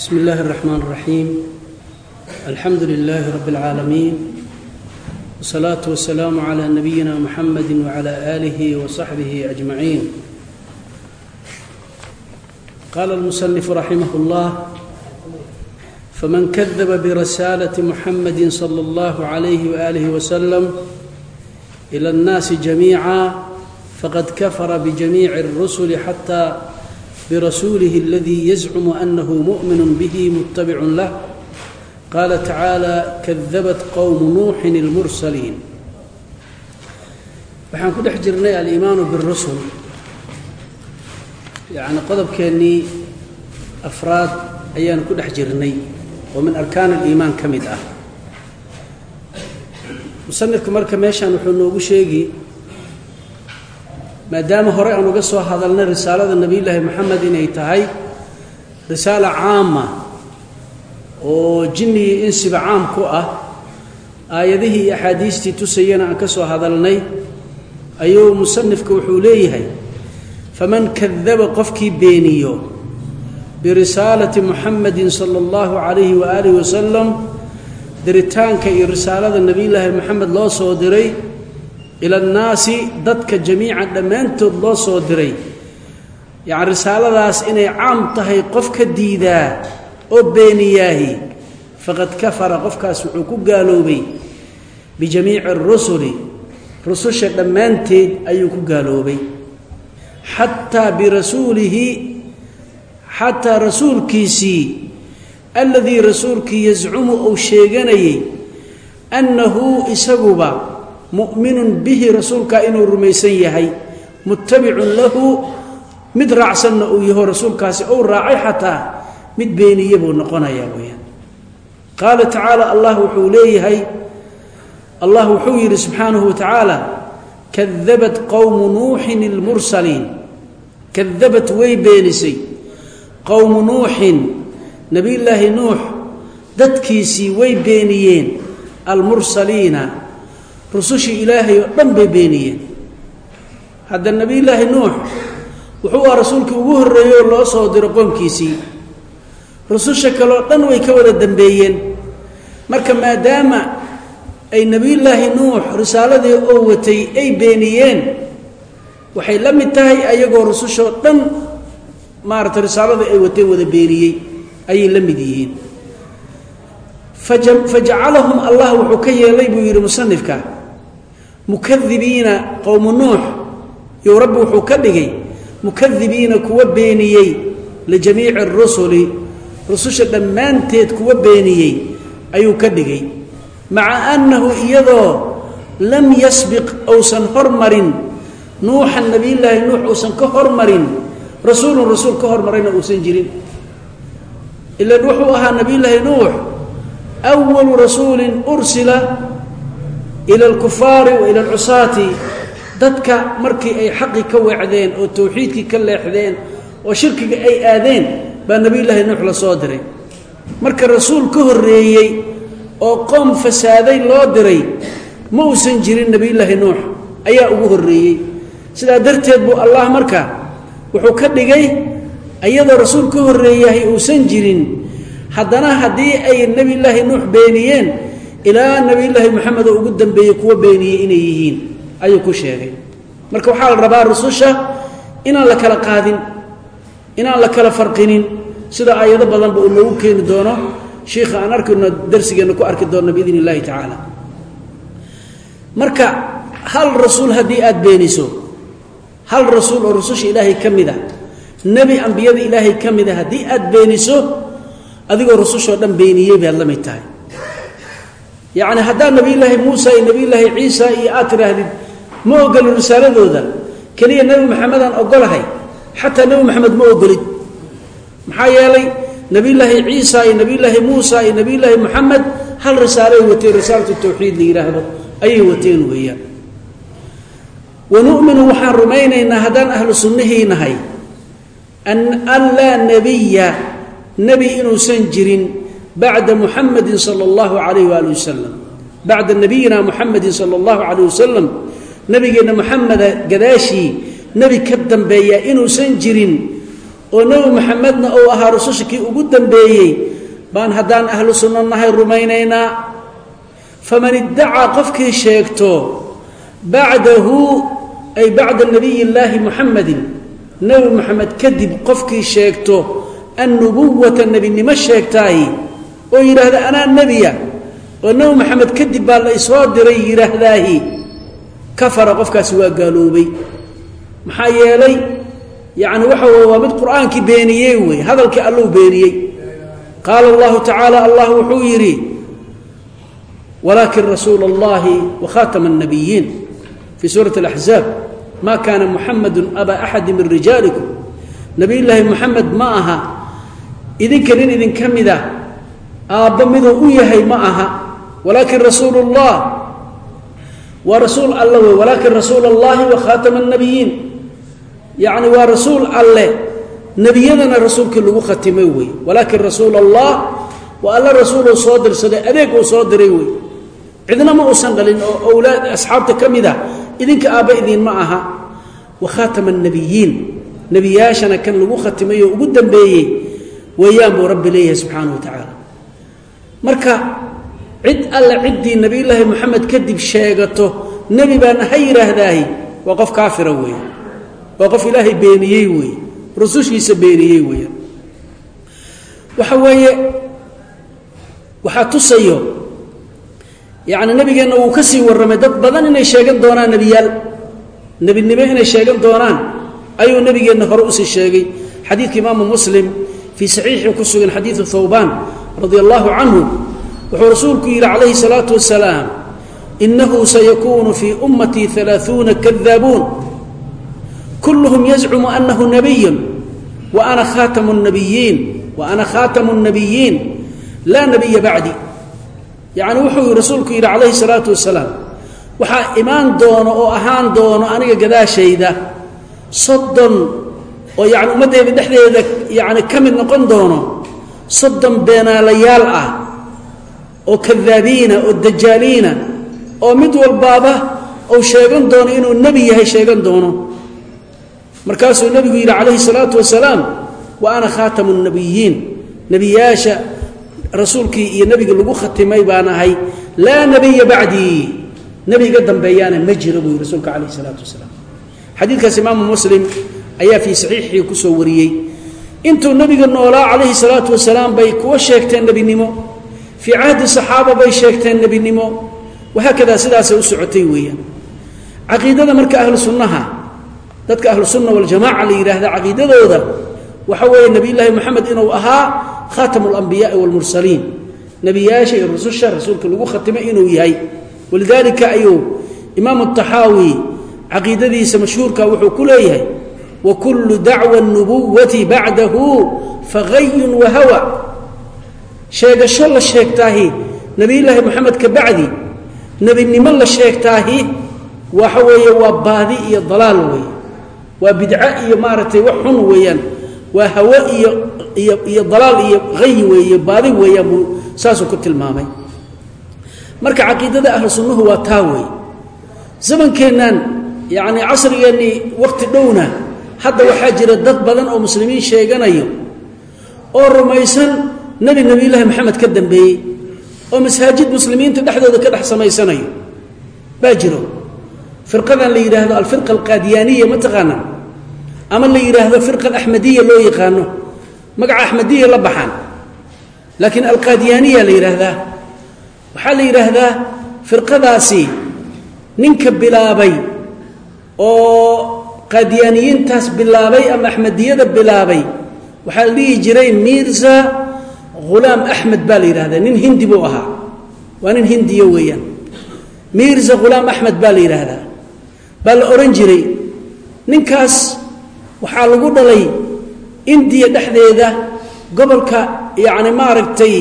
بسم الله الرحمن الرحيم الحمد لله رب العالمين والصلاة والسلام على نبينا محمد وعلى آله وصحبه أجمعين قال المصنف رحمه الله فمن كذب برسالة محمد صلى الله عليه وآله وسلم إلى الناس جميعا فقد كفر بجميع الرسل حتى برسوله الذي يزعم أنه مؤمن به متبع له قال تعالى كذبت قوم نوح المرسلين waxaan ku dhex jirnay aliimaanu biاrusul yacni qodobkeennii afraad ayaanu ku dhex jirnay oo min arkaan aliimaan ka mid ah musanifku marka meeshaan wuxuu noogu sheegi maadaama hore aan uga soo hadalnay risaalada nebiyullaahi moxamed inay tahay risaalo caama oo jinni iyo insiba caam ku ah aayadihii iyo axaadiistii tusayana aan ka soo hadalnay ayuu musanifku wuxuu leeyahay faman kadaba qofkii beeniyo birisaalati muxamedin sala allahu calayhi waaalih wasalam diritaanka iyo risaalada nebiyullaahi moxamed loo soo diray ila annaasi dadka jamiican dhammaantood loo soo diray. Yacni risaaladaas inay caam tahay qof ka diidaa oo beeniyaahi faqad kafara qofkaas wuxuu ku gaaloobay bijamiici arusuli rususha dhammaanteed ayuu ku gaaloobay. Xataa birasuulihi xataa rasuulkiisii alladii rasuulkii yascumu uu sheeganayay annahu isaguba mu'minun bihi rasuulkaa inuu rumaysan yahay muttabicun lahu mid raacsanna uu yaho rasuulkaasi ou raacay xataa mid beeniye buu noqonayaa weyaan qaala tacaala allah wuxuu leeyahay allah wuxuu yidhi subxaanahu wa tacaala kadabat qowmu nuuxin ilmursaliin kadabat way beenisay. Qowmu nuuxin nebiyullaahi nuux dadkiisii way beeniyeen almursaliina rusushii ilaahay oo dhan bay beeniyeen. Hadda nebiyullaahi nuux wuxuu ah rasuulkii ugu horreeyey oo loo soo diro qoomkiisii. Rususha kaleoo dhan way ka wada dambeeyeen. Marka maadaama ay nebiyullaahi nuux risaaladii oo watay ay beeniyeen waxay la mid tahay ayagoo rusushoo dhan maaragtay risaaladii ay wateen wada beeniyey ayay la mid yihiin. Fajacalahum allah wuxuu ka yeelay buu yidhi musanifka mukadibiina qowmu nuux you rabbi wuxuu ka dhigay mukadibiina kuwa beeniyey lijamiici arusuli rususha dhammaanteed kuwa beeniyey ayuu ka dhigay. Maca annahu iyadoo lam yasbiq uusan hormarin nuuxan nebiyullaahi nuux uusan ka hormarin rasuulun rasuul ka hormarayna uusan jirin. Ilan wuxuu ahaa nebiyullaahi nuux awalu rasuulin ursila ila alkufaari wa ila alcusaati dadka markii ay xaqii ka weecdeen oo towxiidkii ka leexdeen oo shirkiga ay aadeen baa nebiyullaahi nuux la soo diray. Marka rasuul ka horreeyey oo qoom fasaaday loo diray ma uusan jirin nebiyullaahi nuux ayaa ugu horreeyey. Sidaa darteed buu allah marka wuxuu ka dhigay iyadoo rasuul ka horreeyahay uusan jirin haddana haddii ay nebiyullaahi nuux beeniyeen ilaa nebiyullaahi moxamed oo ugu dambeeyey kuwa beeniyey inay yihiin ayuu ku sheegay. Marka waxaa la rabaa rususha inaan la kala qaadin inaan la kala farqinin sida aayado badanba uu noogu keeni doono. Shiikha aan arkayno darsigeenna ku arki doonno biidn illahi tacaala. Marka hal rasuul haddii aada beeniso hal rasuul oo rususha ilaahay ka mid a nebi ambiyada ilaahay ka mid a haddii aada beeniso adigoo rusushoo dhan beeniyey baad la mid tahay yacni haddaad nebiyullaahi muusa iyo nebiyullaahi ciisa iyo aad tidhaahdid ma ogolin risaaladooda keliya nebi maxamedaan ogolahay xataa nebi maxamed ma ogolid. Maxaa yeelay nebiyullaahi ciisa iyo nebiyullaahi muusa iyo nebiyullaahi moxamed hal risaalay wateen risaalatu tawxiid la yidhaahdo ayay wateen weeyaan. Wa nu'minu waxaan rumaynaynaa haddaan ahlu sunnihii nahay an laa nebiya nebi inuusan jirin bacda muxamedin sala allahu calayh waali wasalam bacda nabiyina muxamedin sala allahu calayh wasalam nebigeenna moxameda gadaashii nebi ka dambeeya inuusan jirin oo nebi maxamedna uu ahaa rususha kii ugu dambeeyey baan haddaan ahlu sunno nahay rumaynaynaa faman iddacaa qofkii sheegto bacdahu ay bacda nabiy illaahi muxamedin nebi moxamed kadib qofkii sheegto annubuwata nebinimo sheegtaahi oo yidhaahda anaa nebiya. Oo nebi maxamed kadib baa la isoo diray yidhaahdaahi kafara qofkaasi waa gaaloobay. Maxaa yeelay yacni waxa weye waa mid qur'aankii beeniyey wey hadalkii allou beeniyey. Qaala allahu tacaala allah wuxuu yidhi walaakin rasuula allahi wakhaatama اnabiyiin fii suurati اlaxzaab ma kaana muxamadu aba axadi min rijaalikum nebiy muxamed ma aha idinka nin idinka mid ah aabba miduu u yahay ma aha walaakin rasuulu اllah waa rasuul alle wey walaakin rasuula اllahi wakhatama الnabiyiin yacni waa rasuul alle nebiyadana rasuulkii lagu khatimay wey walaakin rasuula allah waa alla rasuuluu soo dirsaday adeeg uu soo diray wey cidna ma uusan dhalin oo owlaad asxaabta ka mid a idinka aabba idinma aha wa khaatama annabiyiin nebiyaashana kan lagu khatimay oo ugu dambeeyey weeyaan buu rabbi leeyahay subxaanahu wa tacaala marka cid alle ciddii nebiyullaahi moxamed kadib sheegato nebi baana ha yidhaahdaahi waa qof kaafira weeye. Waa qof ilaahay beeniyey weeye. Rusushiisa beeniyey weeyaan waxa weeye waxaa tusayo yacni nebigeenna wuu ka sii warramay. Dad badan inay sheegan doonaan nebiyaal nebinimo inay sheegan doonaan ayuu nebigeenna hore u sii sheegay. Xadiidka imaamu muslim fii saxiixii ku sugan xadiidu thawbaan radi allahu canhu wuxuu rasuulku yidhi calayhi salaau wasalaam inahu sayakuunu fii ummatii alaaثuuna kadaabuun. Kulluhum yazcumu anahu nabiyu wa ana khaatamu nabiyiin wa ana khaatamu اnabiyiin laa nabiya bacdi. Yacni wuxuu rasuulku yidhi calayhi salaatu wasalaam waxaa imaan doono oo ahaan doono aniga gadaashayda soddon oo yani ummaddeeda dhexdeeda yani ka mid noqon doono soddon beenaalayaal ah oo kadaabiina oo dajaaliina oo mid walbaaba uu sheegan doono inuu nebi yahay sheegan doono. Markaasuu nebigu yidhi calayhi salaatu wasalaam wa ana khaatamu nabiyiin. Nebiyaasha rasuulkii iyo nebiga lagu khatimay baan ahay laa nebiya bacdii. Nebi iga dambeeyaana ma jiro buu yidhi rasuulka calayhi salaatu wasalaam. Xadiidkaas imaamu muslim ayaa fii saxiixii ku soo wariyey intuu nebiga noolaa calayhi salaatu wasalaam bay kuwa sheegteen nebinimo. Fii cahdi saxaaba bay sheegteen nebinimo. Wahaakadaa sidaasay u socotay weeyaan. Caqiidada marka ahlu dadka ahlu sunna la yidhaahda caqiidadooda waxa weeye nebiyullaahi moxamed inuu ahaa khaatamu alambiyaai waalmursaliin nebiyaasha iyo rususha rasuulka lagu khatimay inuu yahay. Walidaalika ayuu imaamu taxaawi caqiidadiisa mashhuurka wuxuu ku leeyahay wa kullu dacwa nubuwati bacdahu fagayun wa hawa. Sheegasho la sheegtaahi nebiyullaahi moxamed ka bacdi nebinimo la sheegtaahi waxa weeye waa baadi iyo dalaal weeye. Waa bidco iyo maaragtay wax xun weeyaan. Waa hawo iyo iyo iyo dalaal iyo hayi weeye baadi weeyaan buu saasuu ku tilmaamay. Marka caqiidada ahlu sunnuhu waa taa weeye. Zamankeennan yacni casrigeennii wakhti dhowna hadda waxaa jira dad badan oo muslimiin sheeganayo oo rumaysan nebi nebiyullaahi moxamed ka dambeeyey oo masaajid muslimiinta dhexdooda ka dhex samaysanayo. Baa jiro. Firqadan la yidhaahdo alfirqa alqaadiyaaniya ma taqaana ama la yidhaahdo firqa alaxmadiya loo yaqaano? Magaca axmadiya la baxaan. Laakiin alqaadiyaaniya la yidhaahdaa waxaa la yidhaahdaa firqadaasi ninka bilaabay oo qaadiyaaniyiintaas bilaabay ama axmediyada bilaabay waxaa la dhihi jiray mirza hulaam axmed baa la yidhahdaa nin hindi buu ahaa. Waa nin hindiya weeyaan. Mirza hulaam axmed baa la yidhaahdaa baa la odhan jiray ninkaas waxaa lagu dhalay indiya dhexdeeda gobolka yacni maaragtay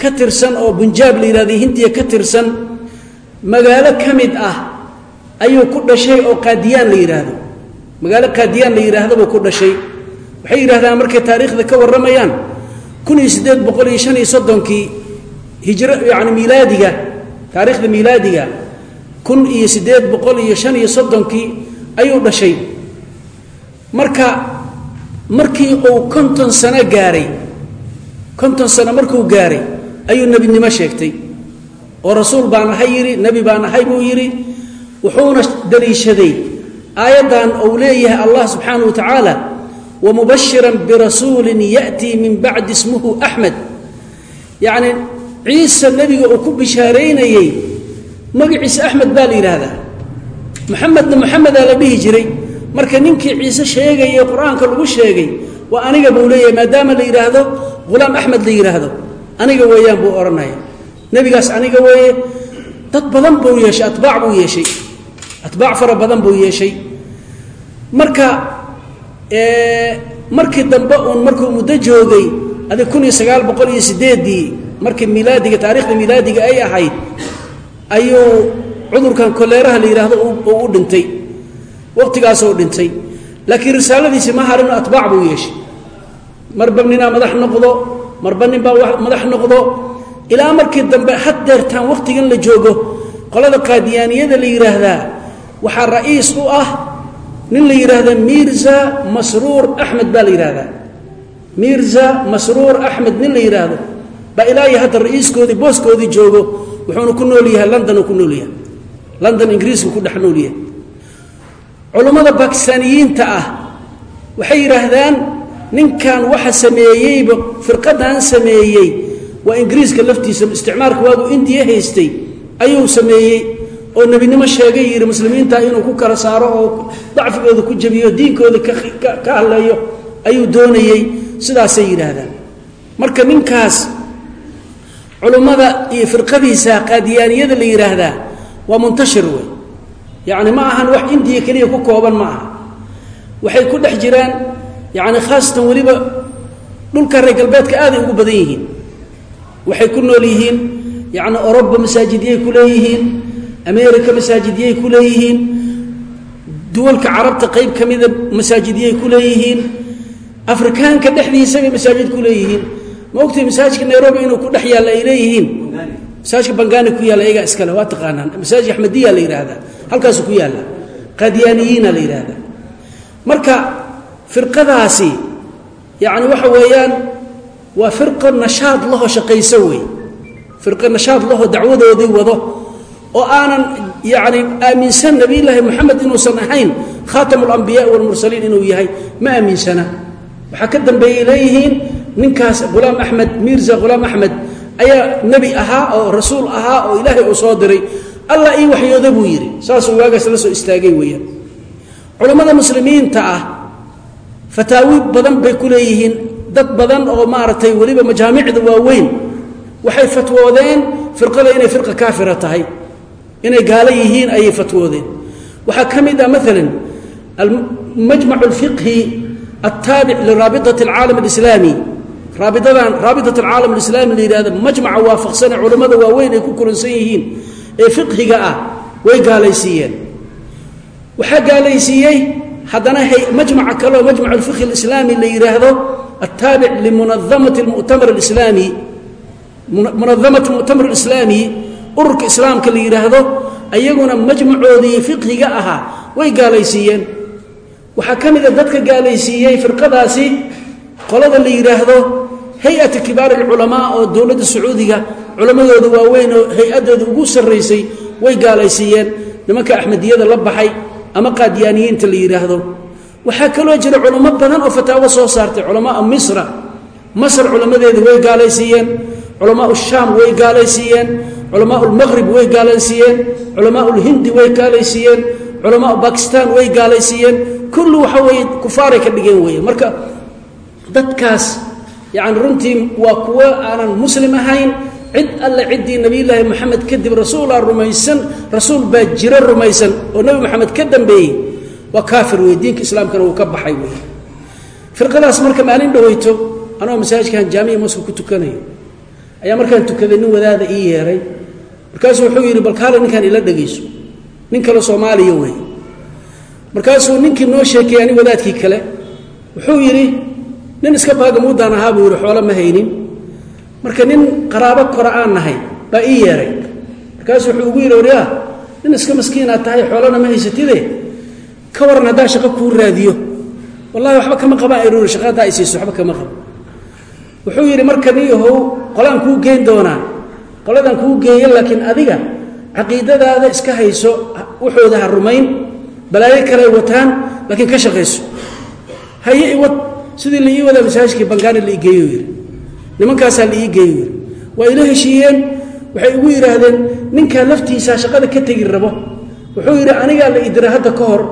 ka tirsan oo bunjaab la yidhahda hindiya ka tirsan magaalo ka mid ah ayuu ku dhashay oo qaadiyaan la yidhaahdo magaalo qaadiyaan la yidhaahdo buu ku dhashay. Waxay yidhahdaan markay taariikhda ka warramayaan kun iyo siddeed boqol iyo shan iyo soddonkii hijro yacni miilaadiga taariikhda miilaadiga kun iyo siddeed boqol iyo shan iyo soddonkii ayuu dhashay. Marka markii uu konton sano gaaray konton sano markuu gaaray ayuu nebinimo sheegtay. Oo rasuul baan ahay yidhi nebi baan ahay buu yidhi wuxuuna daliishaday aayaddan uu leeyahay allah subxaana wa tacaala wamubashiran birasuulin ya'tii min bacdi ismuhu axmed yacni ciise nebiga uu ku bishaaraynayey magaciisa axmed baa la yidhaahdaa. Maxamedna maxamedaa la jiray. Marka ninkii ciise sheegaya qur'aanka lagu sheegay waa aniga buu leeyahay maadaama la yidhaahdo hulaam axmed la yidhaahdo. Aniga weeyaan buu odhanaya nebigaas aniga weeye dad badan buu yeeshay atbaac buu yeeshay. Atbaac fara badan buu yeeshay marka markii dambe uun markuu muddo joogay adig kun iyo sagaal boqol iyo sideeddii markii milaadiga taarikhda milaadiga ay ahayd ayuu cudurkan koleeraha la yidhaahdo uu u dhintay. Waqtigaasoo dhintay. Laakiin risaaladiisi ma harino atbaac buu yeeshay. Marba ninaa madax noqdo marba ninbaa madax noqdo. Ilaa markii dambe had deertaan waqtigan la joogo qolada qaadiyaaniyada la yidhaahdaa waxaa ra'iis u ah nin la yidhaahda mirza masruur axmed baa la yidhaahdaa mirza masruur axmed nin la yidhaahdo baa ilaa iyo hadda ra'iiskoodii booskoodii joogo wuxuuna ku nool yahay london ku nool yahay. London ingiriisku ku dhex nool yahay. Culummada bakistaaniyiinta ah waxay yidhaahdaan ninkan waxa sameeyeyba firqadan sameeyey waa ingiriiska laftiisa isticmaalka waagu indiya haystay ayuu sameeyey oo nebinimo sheegay yidhi muslimiinta inuu ku kala saaro oo dacfigooda ku jabiyo diinkooda ka hadleeyo ayuu doonayey sidaasay yidhaahdaan. Marka ninkaas culummada iyo firqadiisa qaadiyaaniyada la yidhaahdaa waa muntashir wey yacni ma ahan wax indiya keliya ku kooban ma aha. Waxay ku dhex jiraan yacni khaasatan weliba dhulka reer galbeedka aaday ugu badan yihiin. Waxay ku nool yihiin yacni oroba masaajidyay ku leeyihiin america masaajidyay ku leeyihiin. Duwalka carabta qayb ka mida masaajidyay ku leeyihiin. Afrikaanka dhexdiisabay masaajid ku leeyihiin. Ma ogtay masaajidka nairobi inuu ku dhex yaalla ay leeyihiin? Masaajidka bangani ku yaalla iyagaa iskale waa taqaanaan. Masaajid axmediya la yidhaahdaa halkaasu ku yaalla. Qaadiyaaniyiina la yidhaahdaa marka firqadaasi yacni waxa weeyaan waa firqa nashaad laho shaqayso wey. Firqa nashaad laho dacwadoodii wado oo aanan yacni aaminsan nebiyullaahi moxamed inuusan ahayn khaatamu alambiyaai walmursaliin inuu yahay ma aaminsana. Waxaa ka dambeeyey leeyihiin ninkaas hulaam axmed mirza hulaam axmed ayaa nebi ahaa oo rasuul ahaa oo ilaahay uu soo diray. Allah ii waxyooda buu yidhi saasuu waagaas la soo istaagay weeyaan. Culammada muslimiinta ah fataawi badan bay ku leeyihiin dad badan oo maaragtay weliba majaamicda waaweyn waxay fatwoodeen firqada inay firqa kaafira tahay inay gaalo yihiin ayay fatwoodeen. Waxaa ka mid ah maalan almajmac alfiqhi altaabic liraabitat alcaalam alislaami. Raabidadan raabitat alcaalam alislaami la yidhahdo majmaca waafaqsane culammada waaweyn ay ku kulansan yihiin ee fiqhiga ah way gaalaysiiyeen. Waxaa gaalaysiiyey haddana majmaca kaleo majmac alfiqhi alislaami la yidhaahdo altaabic limunadamati almu'tamar alislaami. Munadamati muctamar alislaami ururka islaamka la yidhaahdo ayaguna majmacoodii fiqhiga ahaa way gaalaysiiyeen. Waxaa ka mida dadka gaalaysiiyey firqadaasi qolada la yidhaahdo hay'ati kibaar alculamaa oo dowladda sacuudiga culammadooda waaweyn oo hay'addooda ugu sarraysay way gaalaysiiyeen. Nimanka axmediyada la baxay ama qaadiyaaniyiinta la yidhaahdo waxaa kaloo jira culamo badan oo fataawo soo saartay culamaa misra. Masr culammadeeda way gaalaysiiyeen. Culamaa shaam way gaalaysiiyeen culamaa lmaqrib way gaalaysiiyeen culamaa lhindi way gaalaysiiyeen culamaa bakistan way gaalaysiiyeen. Kullu waxa weye kufaaray ka dhigeen weeye. Marka dadkaas yani runtii waa kuwo aanan muslim ahayn cid alle ciddii nebiyulaahi moxamed kadib rasuulaa rumaysan rasuul baa jiro rumaysan oo nebi moxamed ka dambeeyey waa kaafir wey diinka islaamkana wuu ka baxay wey firqadaas marka maalin dhaweyto anoo masaajidkan jaamiya moska ku tukanayo ayaa markaan tukaday nin wadaada ii yeeray markaasuu wuxuu yidhi bal kaale ninkaan ila dhegayso nin kale soomaaliya wey markaasuu ninkii noo sheekayey ani wadaadkii kale wuxuu yidhi nin iska baagamuudaan ahaa buu yidhi xoolo ma haynin. Marka nin qaraabo kora aan nahay baa ii yeeray. Markaasuu wuxuu ugu yidhi waryaa nin iska maskiinaad tahay xoolona ma haysatide? Ka waran haddaan shaqo kuu raadiyo. Wallahi waxba kama qabaan aruuri shaqadaa ay siiso waxba kama qabo wuxuu yidhi marka niyahow qolaan kuu geyn doonaa qoladaan kuu geeya laakiin adiga caqiidadaada iska hayso waxooda rumayn balaayo kale wataan laakiin ka shaqayso. Haye iwad sidii la ii wadaa masaajidkii bangaani la ii geeyo yidhi nimankaasaa la ii geeyo yidhi waa ila heshiiyeen waxay igu yidhaahdeen ninkaa laftiisaa shaqada ka tegi rabo. Wuxuu yidhi anigaa la idira hadda ka hor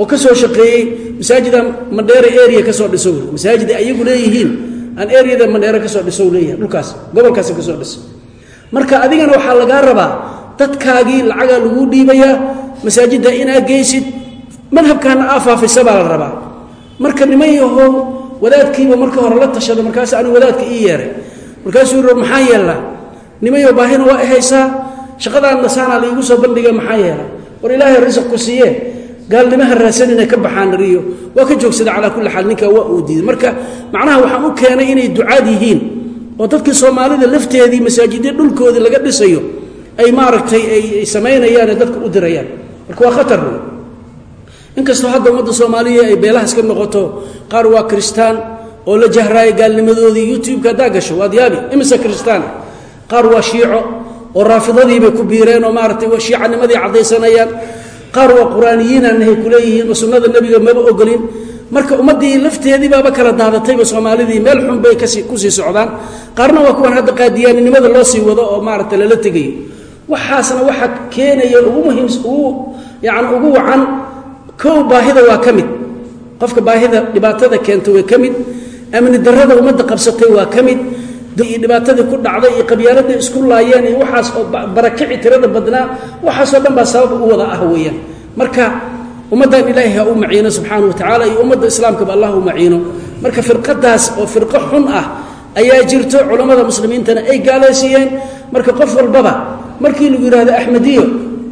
oo ka soo shaqeeyey masaajida mandheere area ka soo dhiso masaajid ayagu leeyihiin aan areada mandheere ka soo dhiso leeyahay dhulkaas gobolkaas ka soo dhiso marka adigana waxaa lagaa rabaa dadkaagii lacagaa laguu dhiibayaa masaajidda inaa geysid madhabkaana aa baa la rabaa. Marka niman yahow wadaadkiiba marka hore la tashada markaas anigu wadaadka ii yeeray. Markaasuu yidhi maxaa yeelaa nimanyo baahina waa ihaysaa shaqadaanna saanaa laiigu soo bandhiga maxaa yeela? War ilaahay risiq ku siiye gaalnimaha raadsan inay ka baxaan riyo. Waa ka joogsada calaa kulli xaal ninkaa waa uu diiday. Marka macnaha waxaan u keenay inay ducaad yihiin oo dadkii soomaalida lafteedii masaajidya dhulkoodii laga dhisayo ay maaragtay ay samaynayaan ee dadka u dirayaan. Marka waa khatar wey inkastoo hadda ummadda soomaaliya ay beelahaas ka noqoto qaar waa kristaan oo la jahraaya gaalnimadoodii youtube-ka haddaa gasho waad yaabi imise kristaan? Qaar waa shiico oo raafidadiibay ku biireen oo maaratay shiicanimadii caddaysanayaan. Qaar waa qur'aaniyiinanahay kuleeyihiin oo sunnada nebiga maba ogolin marka ummaddii lafteedii baaba kala daadatayba soomaalidii meel xun bay kasi ku sii socdaan. Qaarna waa kuwan hadda qaadiyaaninimada loo sii wado oo maarata lala tegayo waxaasna waxa keenaya ugu muhiim ugu yani ugu wacan kow baahida waa ka mid. Qofka baahida dhibaatada keenta way ka mid. Amni darada ummadda qabsatay waa ka mid. Dhibaatadii ku dhacday iyo qabyaaladii isku laayeen iyo waxaas oo barakici tirada badnaa waxaasoo dhan baa sabab u wada ah weeyaan. Marka ummaddan ilaahay ha u maciino subxaana wa tacaala iyo ummadda islaamkaba allah u maciino. Marka firqadaas oo firqo xun ah ayaa jirto culammada muslimiintana ay gaalaysiiyeen marka qof walbaba markii lagu yidhahdo axmediyo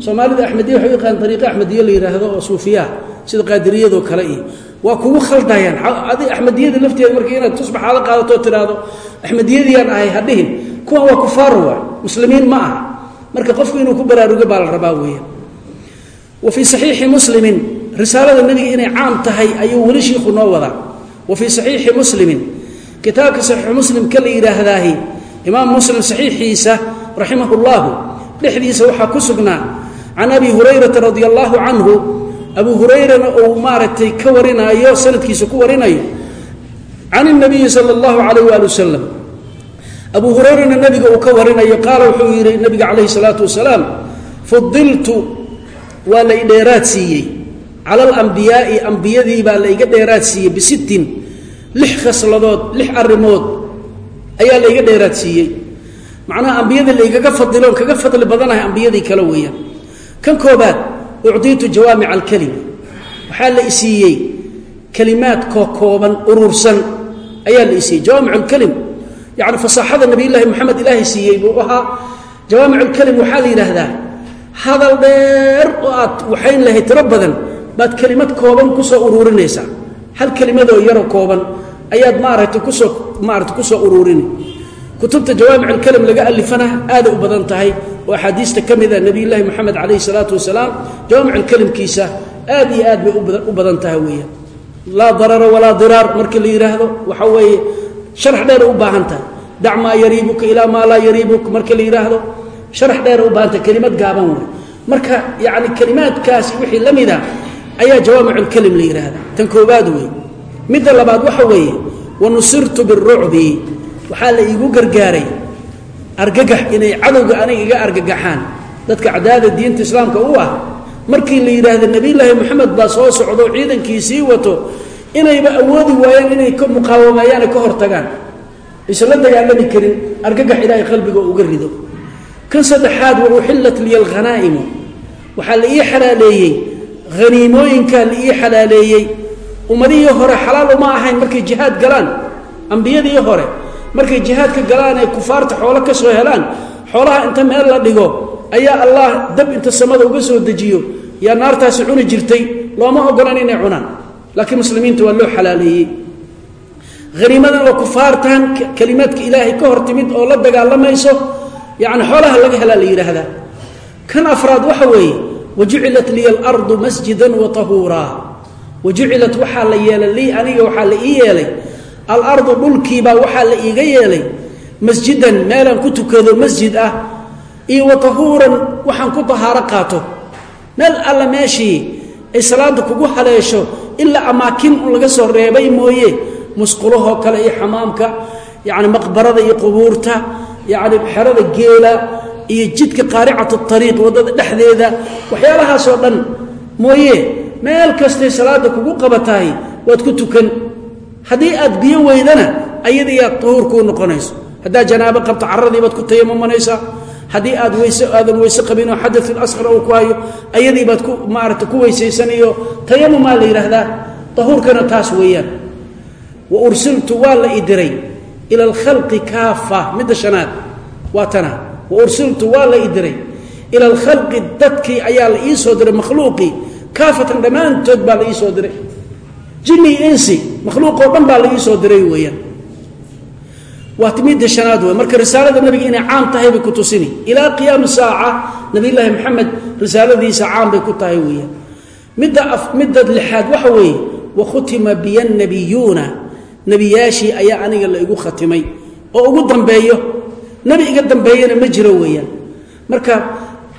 soomaalida axmediya waxay u yaqaan ariiqo axmediyo la yidhaahdo oo suufiyaha sida qaadiriyadoo kale iyo waa kugu khaldayaan. Adi axmediyada lafteeda marka inaad tusbaxaada qaadatoo tidhaahdo axmediyadiiyaan ahay ha dhihin. Kuwan waa kufaaro waa muslimiin ma aha. Marka qofku inuu ku baraarugo baa la rabaa weeyaan wa fii saxiixi muslimin risaalada nebiga inay caam tahay ayuu weli shiikhu noo wadaa wa fii saxiixi muslimin kitaabka saxiixu muslimka la yidhaahdaahi imaam muslim saxiixiisa raximah اllahu dhexdiisa waxaa ku sugnaa can abi hurayrata radi allahu canhu abu hurayrana uu maaragtay ka warinaayo sanadkiisa ku warinayo can الnabiyi salى اllahu alayh wali wasalam abu hurayrana nabiga uu ka warinayo qaala wuxuu yidhi nabiga calayhi الsalaatu wasalaam fudiltu waa la idheeraad siiyey. Cala alambiyaai ambiyadii baa la iga dheeraad siiyey bisittin lix khasladood lix arrimood ayaa la iga dheeraad siiyey. Macnaha ambiyadii la igaga fadiloon kaga fadli badanahay ambiyadii kale weeyaan. Kan koobaad ucdiitu jawaamica alkelim waxaa la isiiyey kelimaad kookooban urursan ayaa la isiiyey. Jawaamic alkelim yacni fasaaxada nabiyullaahi moxamed ilaahay siiyey buu ahaa. Jawaamic alkelim waxaa la yidhaahdaa hadal dheer oo aad waxayn lahayd tiro badan baad kelimad kooban ku soo uruurinaysaa hal kelimadoo yaroo kooban ayaad maaragtay ku soo maarata ku soo uruurini kutubta jawaamic alkelim laga alifana aaday u badan tahay oo axaadiista ka mida nebiyullaahi moxamed calayhi salaatu wasalaam jawaamic alkelimkiisa aad iyo aad bay u badan tahay weeyaan laa darara walaa diraar markii la yidhaahdo waxa weeye sharax dheer u baahan tahay. Dac maa yariibuka ilaa maa laa yariibuk markii la yidhaahdo sharax dheer u baahanta kelimad gaaban wey marka yacni kelimaadkaasi wixii la mida ayaa jawaamic alkelim la yidhaahda tan koobaad wey midda labaad waxa weeye wanusirtu birucbi waxaa la iigu gargaaray argagax inay cadowga aniga iga argagaxaan. Dadka cadaada diinta islaamka u ah markii la yidhaahda nebiyulaahi moxamed baa soo socdo ciidankiisii wato inayba awoodi waayaan inay ka muqaawamayaane ka hortagaan. Aysan la dagaalami karin argagax ilaahay qalbiga uga rido kan saddexaad wa uxillat liya alhanaa'imu waxaa la ii xalaaleeyey haniimooyinkaa la ii xalaaleeyey. Ummadihii hore xalaal uma ahayn markay jihaad galaan. Ambiyadii hore markay jihaadka galaan ay kufaarta xoolo ka soo helaan xoolaha inta meel la dhigo ayaa allah dab inta samada uga soo dejiyo. Yaa naartaasi cuni jirtay looma ogolan inay cunaan. Laakiin muslimiinta waa loo xalaaleeyey. Haniimadan waa kufaartan kelimaadka ilaahay ka hor timid oo la dagaalamayso yacni xoolaha laga helaa la yidhaahdaa. Kan afraad waxa weeye wajucilat liya alardu masjidan wa tahuuraa wa jucilat waxaa la yeelay lii aniga waxaa la ii yeelay. Alardu dhulkiibaa waxaa la iiga yeelay. Masjidan meelaan ku tukado masjid ah. Iyo wa tahuuran waxaan ku tahaaro qaato. Meel alla meeshii ay salaada kugu haleesho ilaa amaakin un laga mooye. Musqulahoo kale iyo xamaamka yacni maqbarada iyo qubuurta yacni xerada geela iyo jidka qaaricatu ariiq waddada dhexdeeda waxyaalahaasoo dhan mooye meel kastay salaada kugu qabatahay waad ku tukan. Haddii aad biyo weydana ayadiiaad tahuur kuu noqonayso. Haddaad janaabo qabto caradiibaad ku tayamumanaysaa haddii aad weyse aadan weyse qabin oo xadaul asqar uu ku hayo ayadiibaad ku maarata ku weysaysan iyo tayamumaa la yidhaahdaa? Tahuurkana taas weeyaan. Wa ursiltu waa la idiray ila alkhalqi kaafa midda shanaad waa tana. Wa ursiltu waa la idiray ila alkhalqi dadkii ayaa la ii soo diray makhluuqii. Kaafatan dhammaantood baa la ii soo diray. Jinni insi makhluuqoo dhan baa la ii soo diray weeyaan. Waa midda shanaad wey marka risaalada nabiga inay caam tahay bay ku tusini. Ilaa qiyaami saaca nabiyllaahi maxamed risaaladiisa caam bay ku tahay weeyaan. Midda midda lixaad waxa weeye wa khutima biya nebiyaashii ayaa aniga la igu khatimay oo ugu dambeeyo. Nebi iga dambeeyana ma jiro weeyaan. Marka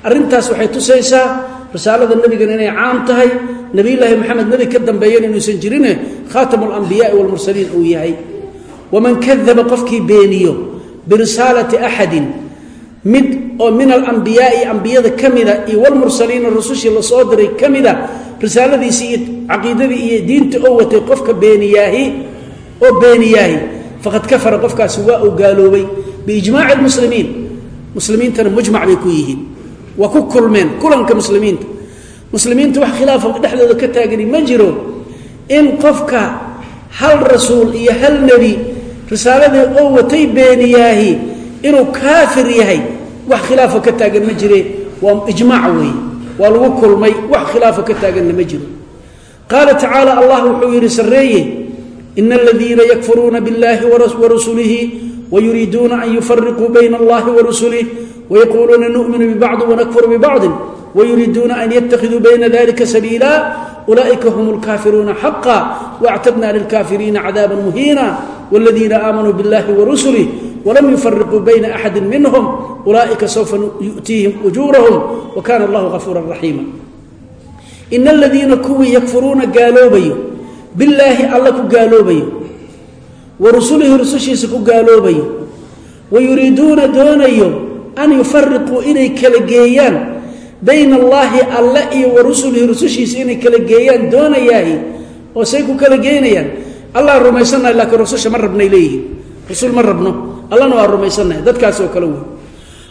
arrintaas waxay tusaysaa risaalada nebigana inay caam tahay. Nebiyulaahi maxamed nebi ka dambeeyana inuusan jirine khaatamu alambiyaai walmursaliin uu yahay. Waman kadaba qofkii beeniyo birisaalati axadin mid oo min alambiyaai ambiyada ka mida iyo walmursaliina rusushii la soo diray ka mida risaaladiisii iyo caqiidadii iyo diinta oo watay qofka beeniyaahi oo beeniyaahi faqad kafara qofkaasi waa uu gaaloobay biijmaaci lmuslimiin muslimiintana mujmac bay ku yihiin. Waa ku kulmeen kulanka muslimiinta. Muslimiinta wax khilaafa dhexdooda ka taagani ma jiro in qofka hal rasuul iyo hal nebi risaaladii oo watay beeniyaahi inuu kaafir yahay wax khilaafa ka taagan ma jire waa ijmaac weeye. Waa lagu kulmay wax khilaafa ka taaganna ma jiro. Qaala tacaala allah wuxuu yidhi sarreeye ina aladiina yakfuruuna biاllahi warusulihi wayuriiduuna an yufariquu bayna allahi warusulih wayaquuluuna numinu bibacdi wanakfuru bibacdi wayuriiduuna an yatakiduu bayna dalika sabiila ulaaئika hm اlkaafiruuna xaqa واctadna lilkaafiriina cadaaba muhiina wاladiina aamanuu biاllahi warusulih wlam yufariquu bayna axadi minhm ulaaئika sawfa yu'tiihim ujuurahum wakana allahu gafuura raxiima ina aladiina kuwii yakfuruuna gaaloobayo billaahi alla ku gaaloobayo wa rusulihi rusushiisa ku gaaloobayo wa yuriiduuna doonayo an yufariquu inay kala geeyaan bayna allaahi alle iyo wa rusulihi rusushiisa inay kala geeyaan doonayaahi oo say ku kala geynayaan allah rumaysannahay laakiin rususha ma rabnay leeyihiin. Rusul ma rabno. Allana waa rumaysannahay dadkaas oo kale wey.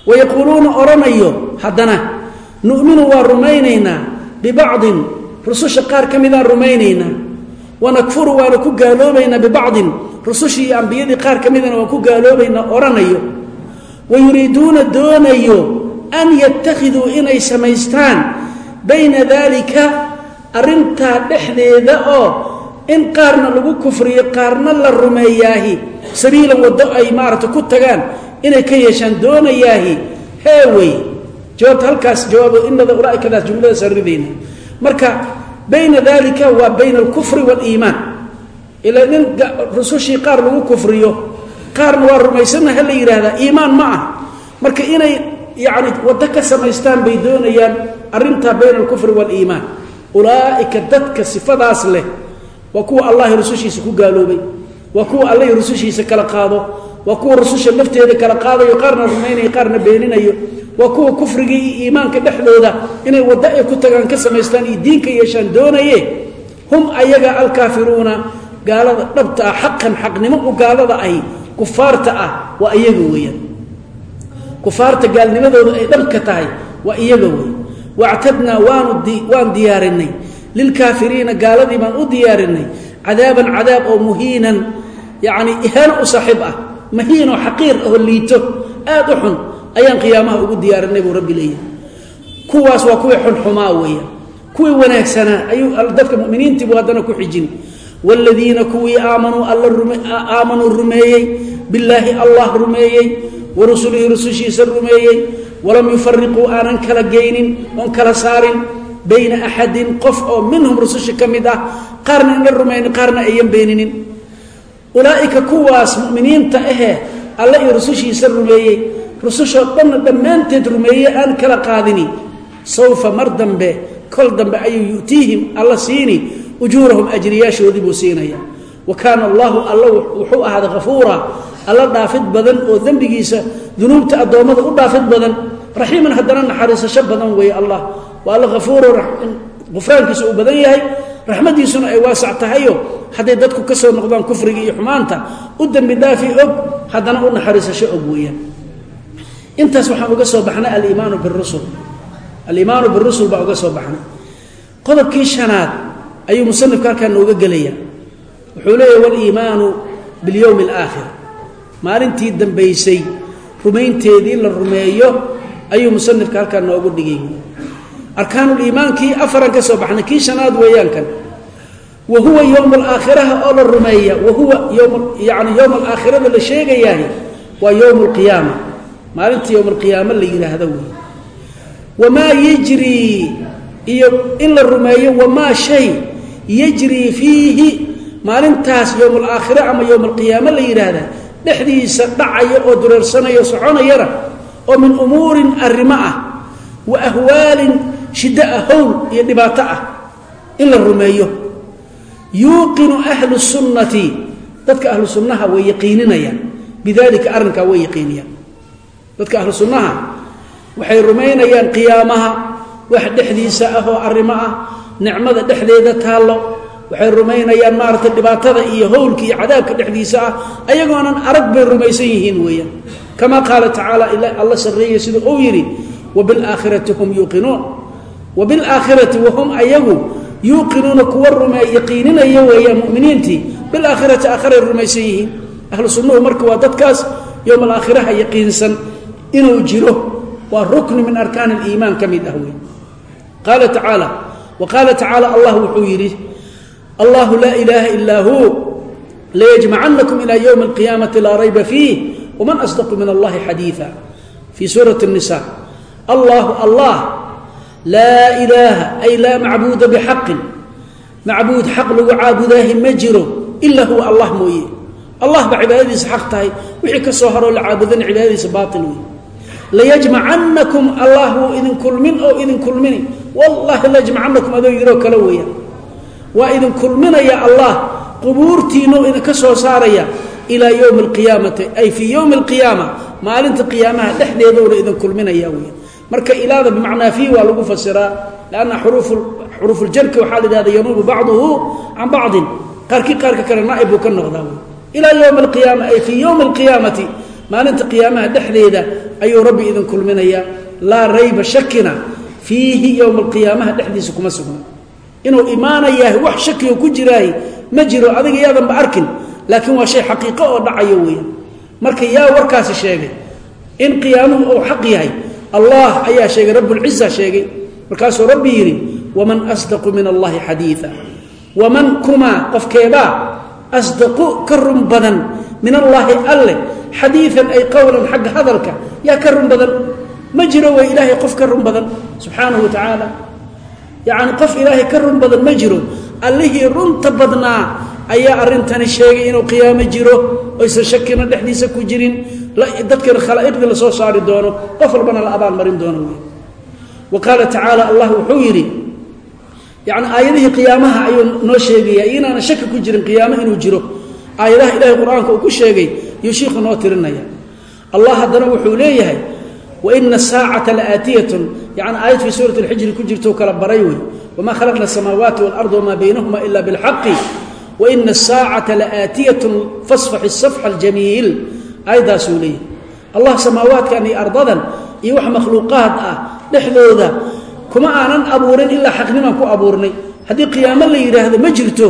Wayaquuluuna odhanayo haddana nu'minu waa rumaynaynaa bibacdin rususha qaar ka midaan rumaynaynaa wanakfuru waana ku gaaloobaynaa bibacdin rusushii iyo ambiyadii qaar ka midana waan ku gaaloobaynaa odhanayo. Wa yuriiduuna doonayo an yattakhiduu inay samaystaan bayna daalika arrintaa dhexdeeda oo in qaarna lagu kufriyo qaarna la rumeeyaahi. Sabiilan waddo ay maarata ku tagaan inay ka yeeshaan doonayaahi. Heewey jawaabta halkaas jawaabo inada ulaaikadaas marka bayna dalika waa bayna alkufri waaliimaan. Ilaa nin rusushii qaar lagu kufriyo qaarna waa rumaysana ha la yidhaahdaa iimaan ma ah. Marka inay yacni waddo ka samaystaan bay doonayaan arrintaa bayna alkufri waaliimaan. Ulaa'ika dadka sifadaas leh waa kuwa allahi rusushiisa ku gaaloobay waa kuwa allahi rusushiisa kala qaado waa kuwa rususha lafteeda kala qaadayo qaarna rumaynayo qaarna beeninayo waa kuwa kufrigii iyo iimaanka dhexdooda inay waddo ay ku tagaan ka samaystaan iyo diinka yeeshaan doonaye hum ayaga alkaafiruuna gaalada dhabta ah xaqan xaqnimo u gaalada ahi kufaarta ah waa iyaga weeyaan. Kufaarta gaalnimadooda ay dhabka tahay waa iyaga wey wactadnaa waanu waan diyaarinay. Lilkaafiriina gaaladii baan u diyaarinay. Cadaaban cadaab oo muhiinan yacni ihaano u saaxiib ah mahiinoo xaqiir oo liito aad u xun ayaan qiyaamaha ugu diyaarinay buu rabbi leeyahay. Kuwaas waa kuwii xunxumaa weeyaan kuwii wanaagsanaa ayuu dadka muminiintii buu haddana ku xijin. Waaladiina kuwii aamanuu alla aamanuu rumeeyey billaahi allah rumeeyey wa rusulihi rusushiisa rumeeyey walam yufariquu aanan kala geynin oon kala saarin bayna axadin qof oo minhum rususha ka mid ah qaarna inla rumaynin qaarna ayan beeninin. Ulaa'ika kuwaas mu'miniinta ahee alle iyo rusushiisa rumeeyey rusushoo dhanna dhammaanteed rumeeye aan kala qaadini. Sawfa mar dambe kol dambe ayuu yu'tiihim alla siini ujuurahum ajriyaashoodii buu siinaya wa kaana allahu alla wuxuu ahaaday hafuura alla dhaafid badan oo dembigiisa dunuubta addoommada u dhaafid badan. Raxiiman haddana naxariisasho badan weeye allah. Waa alla hafuuro gufraankiisa uu badan yahay. Raxmadiisuna ay waasac tahayo. Hadday dadku ka soo noqdaan kufriga iyo xumaanta u dembi dhaafi og haddana u naxariisasho og weeyaan intaas waxaan uga soo baxnay aliimaanu birusul aliimaanu birusul baa uga soo baxnay. Qodobkii shanaad ayuu musanifka halkaa nooga gelaya wuxuu leeyahy waliimaanu bilyowmi alaakhir. Maalintii dambaysay rumaynteedii la rumeeyo ayuu musanifka halkaa noogu dhigay. Arkaanuliimaankii afaran ka soo baxnay kii shanaad weeyaan kan. Wa huwa yowm alaakhiraha oo la rumeeya wa huwa yom yani yowm alaakhirada la sheegayahay waa yowm alqiyaama maalintii yowm alqiyaama la yidhaahdo wey wamaa yajrii iyo in la rumeeyo wamaa shay yajrii fiihi maalintaas yowm alaakhira ama yowm alqiyaama la yidhaahda dhexdiisa dhacaya oo dureersanayo soconayana oo min umuurin arrimo ah wa ahwaalin shiddo ah howl iyo dhibaato ah in la rumeeyo. Yuuqinu ahlu sunnati dadka ahlu way yaqiininayaan bidalika arrinkaa way yaqiiniyaan dadka ahlu sunnaha waxay rumaynayaan qiyaamaha wax dhexdiisa ah oo arrimo ah nicmada dhexdeeda taallo. Waxay rumaynayaan maaragtay dhibaatada iyo howlka iyo cadaabka dhexdiisa ah ayagoonan arag bay rumaysan yihiin weeyaan. Kama qaala tacaala alla sarreeye siduu uu yidhi wabilaakhirati hum yuuqinuun. Wabilaakhirati wahum ayagu yuuqinuuna kuwa rume yaqiininaya weeyaan muminiintii bilaakhirati aakharay rumaysan yihiin. Ahlu marka waa dadkaas yowm alaakhiraha yaqiinsan inuu jiro waa rukni min arkaan aliimaan ka mid ah wey qaala tacaala wa qaala tacaala allah wuxuu yidhi allahu laa ilaaha ilaa hu layajmacanakum ilaa ywmi alqiyaamati laa rayba fiih wman asdaqu min allahi xadiia fii suurati nisa allahu allah laa ilaaha ay laa macbuuda bixaqin macbuud xaq lagu caabudaahi ma jiro ilaa huwa allah mooye. Allah baa cibaadadiisa xaq tahay wixii ka soo haroo la caabudana cibaadadiisa baail wey layajmacanakum allah wuu idin kulmin oo idin kulmini wallahi layajmacanakum adoo yidhoo kale weeyaan waa idin kulminaya allah qubuurtiinuu idinka soo saaraya ilaa ywmi alqiyaamati ay fii yowmi alqiyaama maalinta qiyaamaha dhexdeedoona idin kulminaya wey marka ilaada bimacnaa fiih waa lagu fasiraa lanna xuruufuljarki waxaa la yidhahda yanuubu bacduhu can bacdin qaarkii qaarka kale naaib buu ka noqdaa wey ilaa ywmi alqiyaama ay fii yowmi alqiyaamati maalinta qiyaamaha dhexdeeda ayuu rabbi idin kulminaya laa rayba shakina fiihi yowma alqiyaamaha dhexdiisa kuma sugna inuu imaanayahay wax shakiga ku jiraahi ma jiro adiga yaadanba arkin laakiin waa shay xaqiiqo oo dhacayo weeyaan. Marka yaa warkaasi sheegay in qiyaamuhu uu xaq yahay allah ayaa sheegay rabbulciza sheegay. Markaasuu rabbi yidhi waman asdaqu min allahi xadiia waman kumaa qofkeebaa asdaqu ka run badan min allaahi alle xadiian ay qowlan xagga hadalka yaa ka run badan. Ma jiro way ilaahay qof ka run badan subxaanahu wa tacaala. Yacni qof ilaahay ka run badan ma jiro. Allihii runta badnaa ayaa arintani sheegay inuu qiyaamo jiro oysan shakina dhexdiisa ku jirin. Dadkana khalaa'iqdii la soo saari doono qof walbana la abaan marin doono wey wa qaala tacaala allah wuxuu yidhi yani aayadihii qiyaamaha ayuu noo sheegaya inaana shaki ku jirin qiyaamo inuu jiro. Aayadaha ilahay qur'aanka uu ku sheegay yuu shiikhu noo tirinaya. Allah haddana wuxuu leeyahay waina saacata laaatiyatun yani aayad fii suurati alxijri ku jirtou kala baray wey wamaa khalaqna asamaawaati waalarda wamaa baynahuma ila bilxaqi. Waina asaacata laaatiyatun fasfaxi safxa aljamiil. Aayaddaasuu leeyahy allah samaawaadkan iyo ardadan iyo wax makhluuqaad ah dhexdooda kuma aanan abuurin ilaa xaqnimaan ku abuurnay. Haddii qiyaamo la yidhaahdo ma jirto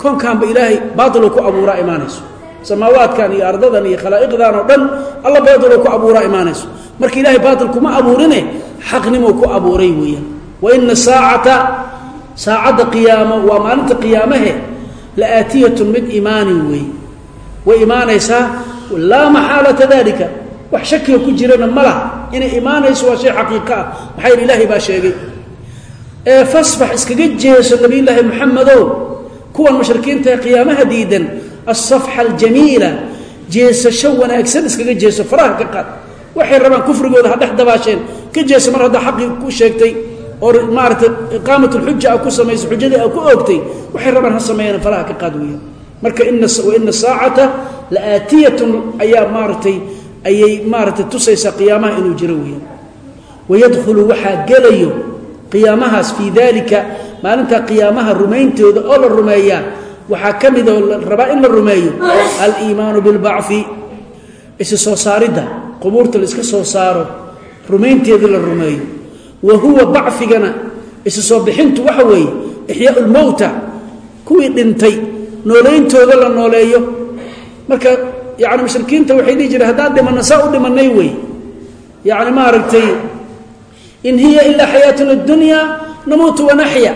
koonkaanba ilaahay baailu ku abuuraa imaanayso samaawaadkan iyo ardadan iyo khalaa'iqdan oo dhan alla baailu ku abuuraa imaanayso. Marka ilahay baail kuma abuurine xaqnimuu ku abuuray weeyaan. Waina saacata saacadda qiyaamo waa maalinta qiyaamahe laaatiyatun mid imaanin weey. Way imaanaysaa laa maxaalata dalika wax shakiga ku jirana ma laha. Inay imaanayso waa shay xaqiiqo ah. Maxaa yidhi ilaahay baa sheegay. Ee fasfax iskaga jeeso nabiyulaahi moxamedow kuwan mushrikiinta ee qiyaamaha diidan asafxa aljamiila jeesasho wanaagsan iskaga jeeso faraha ka qaad waxay rabaan kufrigooda ha dhex dabaasheen ka jeeso mar haddaa xaqii ku sheegtay oo maarata iqaamat lxuja a ku samayso xujadii a ku oogtay waxay rabaan ha sameeyaan faraha ka qaad weeyaan marka ina saacata la aatiyatun ayaa maaratay ayay maaratay tusaysaa qiyaamaha inuu jiro weeyaan wayadkhulu waxaa gelayo qiyaamahaas fii dalika maalintaa qiyaamaha rumayntooda oo la rumeeyaa waxaa ka mid oo rabaa in la rumeeyo aliimaanu bilbacfi isi soo saaridda qubuurta iska soo saaro rumaynteedii la rumeeyo. Wa huwa bacfigana isi soo bixintu waxa weeye ixyaa lmowta kuwii dhintay noolayntooda la nooleeyo. Marka yani mushrikiinta waxay dhihi jireen haddaan dhimanno saa u dhimanay wey. Yani maaragtay in hiya ilaa xayaatuna اdunya namuutu wanaxya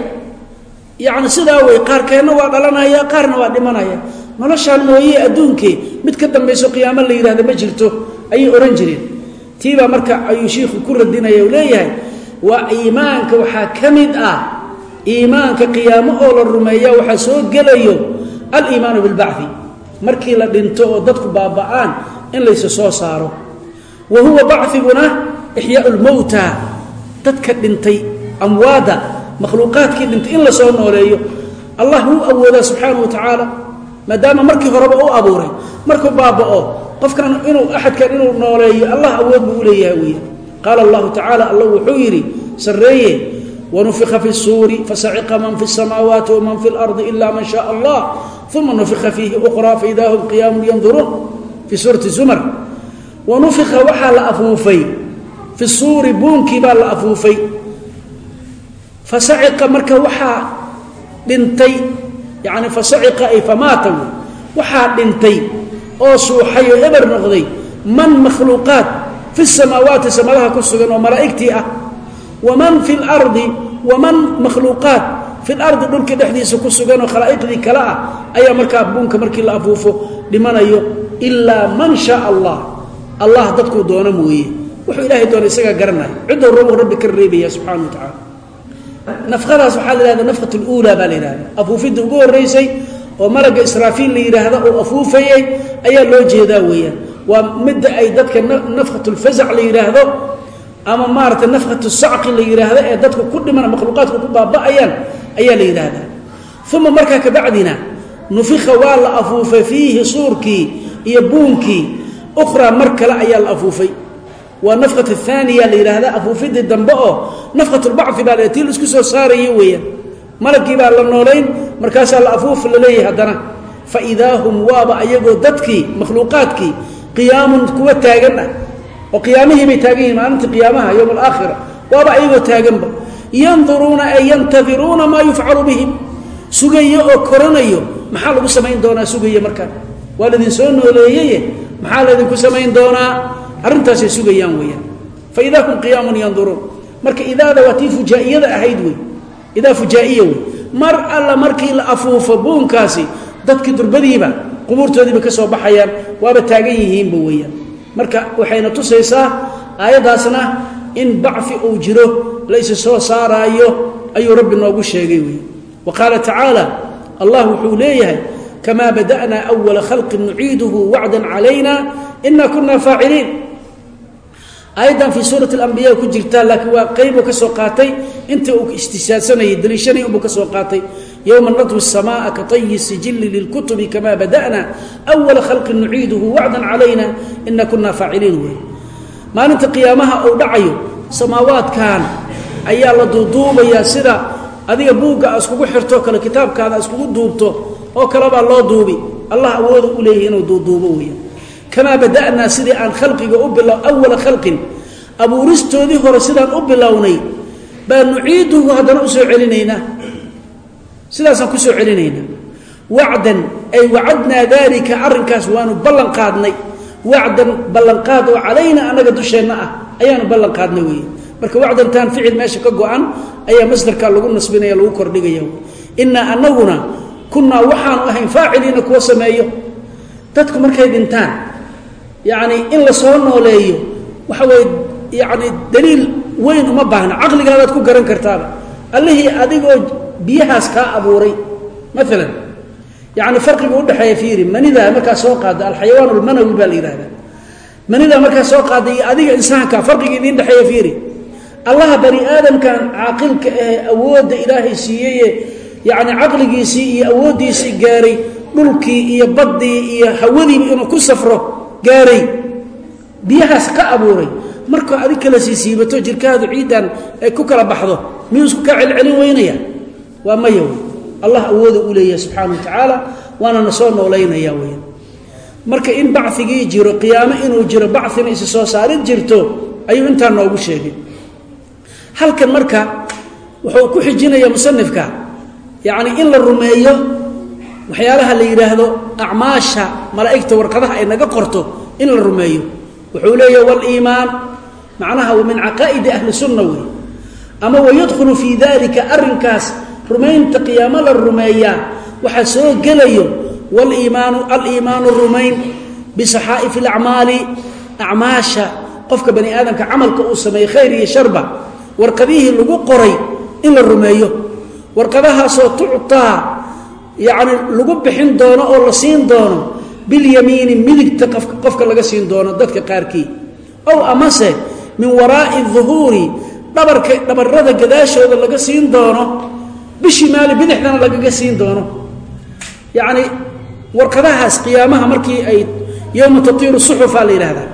yani sidaa wey qaarkeenna waa dhalanaya qaarna waa dhimanaya. Noloshaan mooye adduunkee mid ka dambayso qiyaamo la yidhahda ma jirto ayay ohan jireen. Tiibaa marka ayuu shiikhu ku radinaya u leeyahay waa iimaanka waxaa ka mid ah iimaanka qiyaamo oo la rumeeya waxaa soo gelayo aliimaanu bilbacdi markii la dhinto oo dadku baaba'aan in laysa soo saaro. Wa huwa baciguna ixyaau lmowta dadka dhintay amwaada makhluuqaadkii dhintay in la soo nooleeyo allah wuu awoodaa subxaana wa tacaala maadaama markii horeba u abuuray markuu baaba'o qofkan inuu axadkan inuu nooleeyo allah awood buu u leeyahay weya qaala allahu tacaala alla wuxuu yidhi sarreeye wanufika fi suuri fasaciqa man fi samaawaati waman fi lardi ila man shaa allah uma nufika fiihi ukhraa faida hum qiyaamun yanduruun fii suurati zumar wanufika waxaa la afuufay fi suuri buunkii baa fasaciqa marka waxaa dhintay yani fasaciqa ay famaata wey waxaa dhintay oo suuxay oo eber noqday man makhluuqaat fi samaawaati samadaha ku sugan oo malaa'igtii ah waman fi lardi waman makhluuqaat fi lardi dhulka dhexdiisa ku sugan oo khalaa'iqdii kale ah ayaa markaa buunka markii la afuufo dhimanayo ilaa man shaa allah. Allah dadkuu doono mooye. Wuxuu ilaahay doona isagaa garanaya ciddou rabo rabbi ka reebaya subxana wa tacala nafadaas waxaa la yihahda nafkat luulaa baa la yidhahda afuufidda ugu horreysay oo malagga israafiil la yidhaahda oo afuufayay ayaa loo jeedaa weeyaan. Waa midda ay dadka nafkat lfazac la yidhaahdo ama maarata nafkat sacqi la yidhaahdo ee dadku ku dhimana makhluuqaadku ku baaba'ayaan ayaa la yidhaahdaa. Uma markaa kabacdina nufika waa la afuufay fiihi suurkii iyo buunkii ukhraa mar kale ayaa la afuufay waa nafkat aaniya la yidhaahda afuufidii dambe oo nafkat lbacfi baa tii la isku soo saaraya weeyaan. Malagii baa la noolayn markaasaa la afuuf la leeyahay haddana. Fa idaa hum waaba ayagoo dadkii makhluuqaadkii qiyaamun kuwa taagan ah oo qiyaamihii bay taagan yihiin maalintii qiyaamaha yowm alaakhira waaba ayagoo taaganba. Yanduruuna ay yantadiruuna maa yufcalu bihim. Sugayo oo koranayo maxaa lagu samayn doonaa sugaya markaa waa laydin soo nooleeyeye maxaa laydinku samayn doonaa arrintaasay sugayaan weeyaan. Fa idaa hum qiyaamun yanduruun. Marka idaada waa tii fujaa'iyada ahayd wey idaa fujaa'iya wey mar alla markii la afuufo buunkaasi dadkii durbadiiba qubuurtoodiiba ka soo baxayaan waaba taagan yihiinba weeyaan. Marka waxayna tusaysaa aayaddaasna in bacfi uu jiro la isi soo saaraayo ayuu rabbi noogu sheegay wey wa qaala tacaala allah wuxuu leeyahay kamaa bada'naa awala khalqin nuciiduhu wacdan calayna ina kuna faaciliin ayadan fii suurati alambiya ku jirtaa laakiin waa qaybu ka soo qaatay. Intii uu istishaasanayay daliishanay unbuu ka soo qaatay. Yowma natwi samaaa ka tayi sijili lilkutubi kamaa bada'na awala khalqin nuciiduhu wacdan calayna ina kunaa faaciliin wey. Maalinta qiyaamaha uu dhacayo samaawaadkan ayaa la duuduubayaa sida adiga buugga a iskugu xirto kale kitaabkaada a iskugu duubto oo kalebaa loo duubi. Allah awoodu u leeyahi inuu duuduubo weya kamaa bada'naa sidii aan khalqiga u bila awala khalqin abuuristoodii hore sidaan u bilownay baa nuciiduhu haddana u soo celinaynaa sidaasaan ku soo celinaynaa wacdan ay wacadnaa daalika arrinkaas waanu ballan qaadnay. Wacdan ballanqaad oo calayna annaga dusheenna ah ayaanu ballan qaadnay weeye. Marka wacdantaan ficil meesha ka go-an ayaa masdarkaa lagu nasbinaya lagu kordhigaya. Innaa annaguna kunnaa waxaanu ahayn faaciliina kuwa sameeyo. Dadku markay dhintaan yacni in la soo nooleeyo waxa weye yacni daliil weyn uma baahna. Caqligaadaad ku garan kartaaba. Allihii adigoo biyahaas kaa abuuray maalan yacni farqiga udhexeeya fiiri manidaa markaa soo qaada alxayawaan almanawi baa la yidhahdaa manidaa markaa soo qaada iyo adiga insaanka farqiga idiin dhexeeya fiiri allaha bani aadamkan caaqilka ahe awoodda ilaahay siiyeye yacni caqligiisii iyo awooddiisii gaaray dhulkii iyo baddii iyo hawadiiba inuu ku safro gaaray biyahaas ka abuuray. Markuu adig kala sii siibato jirkaadu ciiddan ay ku kala baxdo miyuu isku kaa celcelin weynaya. Waa maya wey allah awooda u leeyahay subxaana wa tacaala waana na soo noolaynaya wey marka in bacigii jiro qiyaamo inuu jiro bacina isi soo saarid jirto ayuu intaa noogu sheegay halkan marka wuxuu ku xijinaya musanifka yacni in la rumeeyo waxyaalaha la yidhaahdo acmaasha malaa'igta warqadaha ay naga qorto in la rumeeyo. Wuxuu leeyahy waliimaan macnaha min caqaa'idi ahli sunna wey ama wayadkhulu fii dalika arrinkaas rumaynta qiyaamo la rumeeyaa. Waxaa soo gelayo waliimaanu aliimaanu rumayn bisaxaa'ifi alacmaali. Acmaasha qofka bani aadamka camalka uu sameeyey khayr iyo sharba warqadihii lagu qoray in la rumeeyo. Warqadahaasoo tuctaa yacni lagu bixin doono oo la siin doono bilyamiini midigta qofka laga siin doono dadka qaarkii. Ow amase min waraa'i duhuuri dhabarka dhabarada gadaashooda laga siin doono bishimaali bidixdana lagaga siin doono. Yacni warqadahaas qiyaamaha markii ay yowma tatiiru suxufa la yidhaahdaa.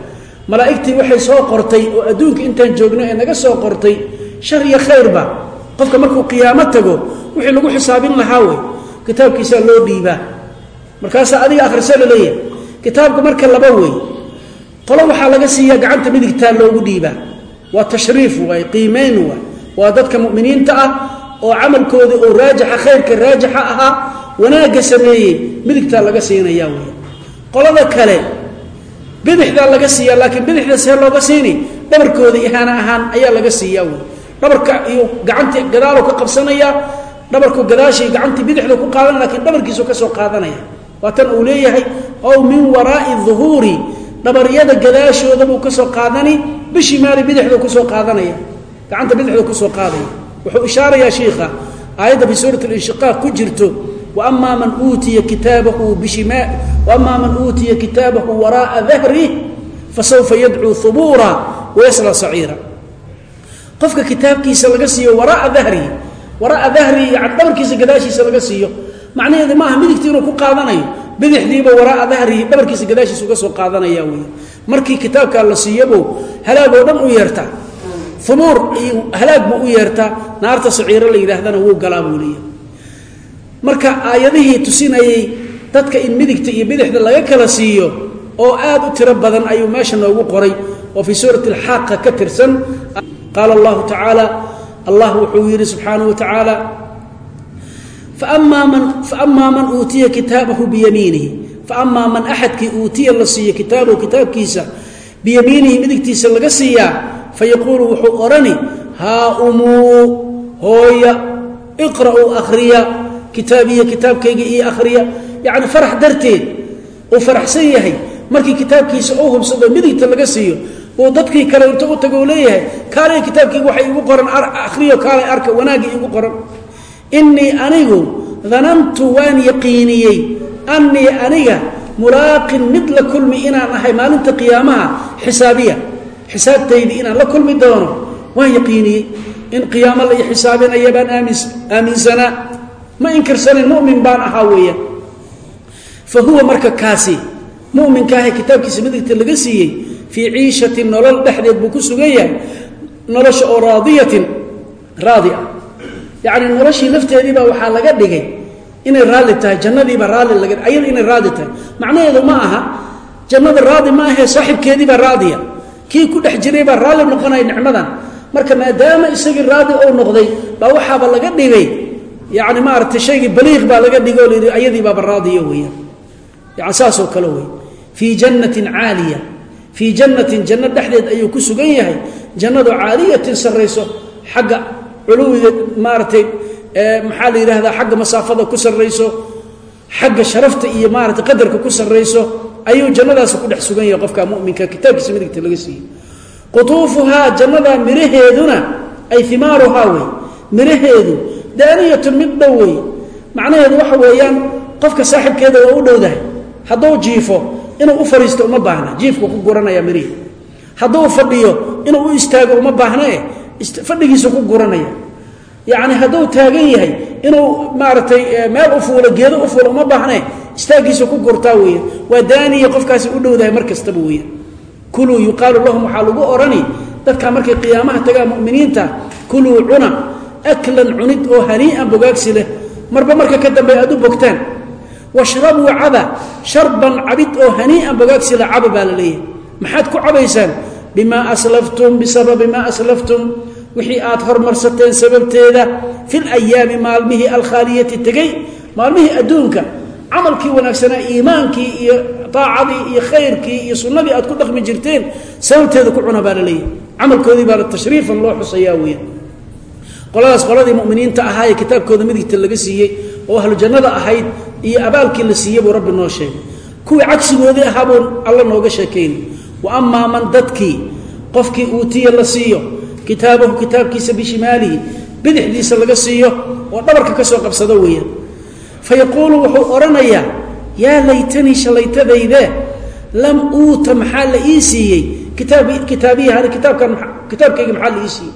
Malaa'igtii waxay soo qortay oo adduunka intaan joogno ee naga soo qortay shar iyo khayrba qofka markuu qiyaamo tago wixii lagu xisaabin lahaa wey kitaabkiisaa loo dhiibaa markaasaa adiga akhriso la leeyahay kitaabka marka laba wey qolo waxaa laga siiyaa gacanta midigtaa loogu dhiibaa waa tashriif waay qiimayn waay waa dadka mu'miniinta ah oo camalkooda oo raajixa khayrka raajixa ahaa wanaagga sameeyey midigtaa laga siinaya wey qolada kale bidixdaa laga siiya laakiin bidixda see looga siini dhabarkooda ihaana ahaan ayaa laga siiyaa wey dhabarka iyo gacanti gadaalo ka qabsanaya dhabarku gadaashii gacantii bidixda ku qaadan lakiin dhabarkiisu ka soo qaadanaya. Waa tan uu leeyahay ow min waraa'i duhuuri dhabaryada gadaashooda buu ka soo qaadani bishimaali bidixdu ku soo qaadanaya. Gacanta bidixda ku soo qaadaya. Wuxuu ishaarayaa shiikha aayadda fi suurat linshiqaaq ku jirto waama man uutiya kitaabahu bishima waama man uutiya kitaabahu waraa'a dahrih fasawfa yadcuu hubuura wayasla saciira. Qofka kitaabkiisa laga siiyo waraa'a dahrihi waraa'a dahrihi yani dhabarkiisa gadaashiisa laga siiyo. Macnaheedu maaha midigta inuu ku qaadanayo bidixdiiba waraa'a dahrihi dhabarkiisa gadaashiisa uga soo qaadanaya wey markii kitaabkaa la siiyabo halaagoo dhan u yeertaa umuur iyo halaag buu u yeertaa naarta saciiro la yidhaahdana wuu galaa buu leeyahay. Marka aayadihii tusinayey dadka in midigta iyo bidixda laga kala siiyo oo aad u tiro badan ayuu meesha noogu qoray. Oo fii suurati alxaaqa ka tirsan qaala allahu tacaala allah wuxuu yidhi subxaanahu wa tacaala famaa man uutiya kitaabahu biyamiinihi faamaa man axadkii uutiya la siiyo kitaabahu kitaabkiisa biyamiinihi midigtiisa laga siiyaa fayaquulu wuxuu odhani haa umuu hooya iqra'uu akhriya kitaabiya kitaabkayga io akhriya. Yacni farax darteed uu faraxsan yahay markii kitaabkiisa uu hubsado midigta laga siiyo uu dadkii kale inta u tago u leeyahay kaalay kitaabkayga waxay igu qoran akhriyo kaalay arka wanaaggii igu qoran. Innii anigu danantu waan yaqiiniyey annii aniga mulaaqin mid la kulmi inaan ahay maalinta qiyaamaha xisaabiya. Xisaabtaydii inaan la kulmi doono waan yaqiiniyey. In qiyaamo la xisaabinaya baan aaminsanaa ma inkirsanin mumin baan ahaa weeyaan fa huwa marka kaasi muminkaahe kitaabkiisa midigta laga siiyey fii ciishatin nolol dhexdeed buu ku sugan yahay nolosha oo raadiyatin raadi ah. Yacni noloshii lafteediibaa waxaa laga dhigay inay raalli tahay jannadiiba raalli laga ayada inay raadi tahay. Macnaheedu ma aha jannada raadi ma ahee saaxibkeediibaa raadiya kii ku dhex jiray baa raalli noqonaya nicmadan. Marka maadaama isagii raadi ou noqday baa waxaaba laga dhigay yani maaragtay shaygii baliiq baa laga dhigo o layidhi ayadii baaba raadiya weeyaan yani saasoo kale wey fii jannatin caaliya fii jannatin janno dhexdeed ayuu ku sugan yahay. Jannadoo caaliyatin sarrayso xagga culuwiga maaragtay maxaa la yidhahdaa xagga masaafada ku sarrayso xagga sharafta iyo maaratay qadarka ku sarrayso ayuu jannadaasi ku dhex sugan yahay qofka muminka. Kitaabkiisa midigta laga siiyey qutuufuhaa jannadaa miraheeduna ay imaaruhaa wey miraheedu daaniyatun mid dhow wey macnaheedu waxa weeyaan qofka saaxibkeeda waa u dhowdahay. Hadduu jiifo inuu u fariisto uma baahna. Jiifku ku guranaya mirihi hadduu fadhiyo inuu u istaago uma baahnae fadhigiisu ku guranaya. Yacni hadduu taagan yahay inuu maaragtay meel u fuulo geedo u fuulo uma baahnae istaagiisu ku gurtaa weya waa daaniya qofkaasi u dhowdahay mar kastaba weya kuluu yuqaalu lahum waxaa lagu odhani dadkaa markay qiyaamaha tagaan muminiinta kuluu cuna. Aklan cunid oo hanii'an bogaagsi leh. Marba marka ka dambe aad u bogtaan washrabuu caba sharban cabid oo hanii'an bogaagsi leh caba baa la leeyahay. Maxaad ku cabaysaan? Bimaa aslaftum bisababi maa aslaftum. Wixii aad hormarsateen sababteeda fil ayaami maalmihii alkhaaliyati tegey maalmihii adduunka camalkii wanaagsanaa iimaankii iyo aacadii iyo khayrkii iyo sunnadii aad ku dhaqmi jirteen sababteeda ku cuna baa la leeyahay. Camalkoodii baana tashriifan loo xusayaa weya qoladaas qoladii muminiinta ahaa ee kitaabkooda midigta laga siiyey oo ahlu ahayd iyo abaalkii la siiyey buu rabbi noo sheegay. Kuwii cagsigoodii ahaa buu alla nooga sheekaynay wa amaa man dadkii qofkii uutiya la siiyo kitaabahu kitaabkiisa bishimaalihi bidixdiisa laga siiyo oo dhabarka ka soo qabsado weeyaan. Fayaquulu wuxuu odhanayaa yaa laytanii shalaytadayde lam uuta maxaa la ii siiyey? Kitaab kitaabiyi hada kitaabkan kitaabkayga maxaa la ii siiyey?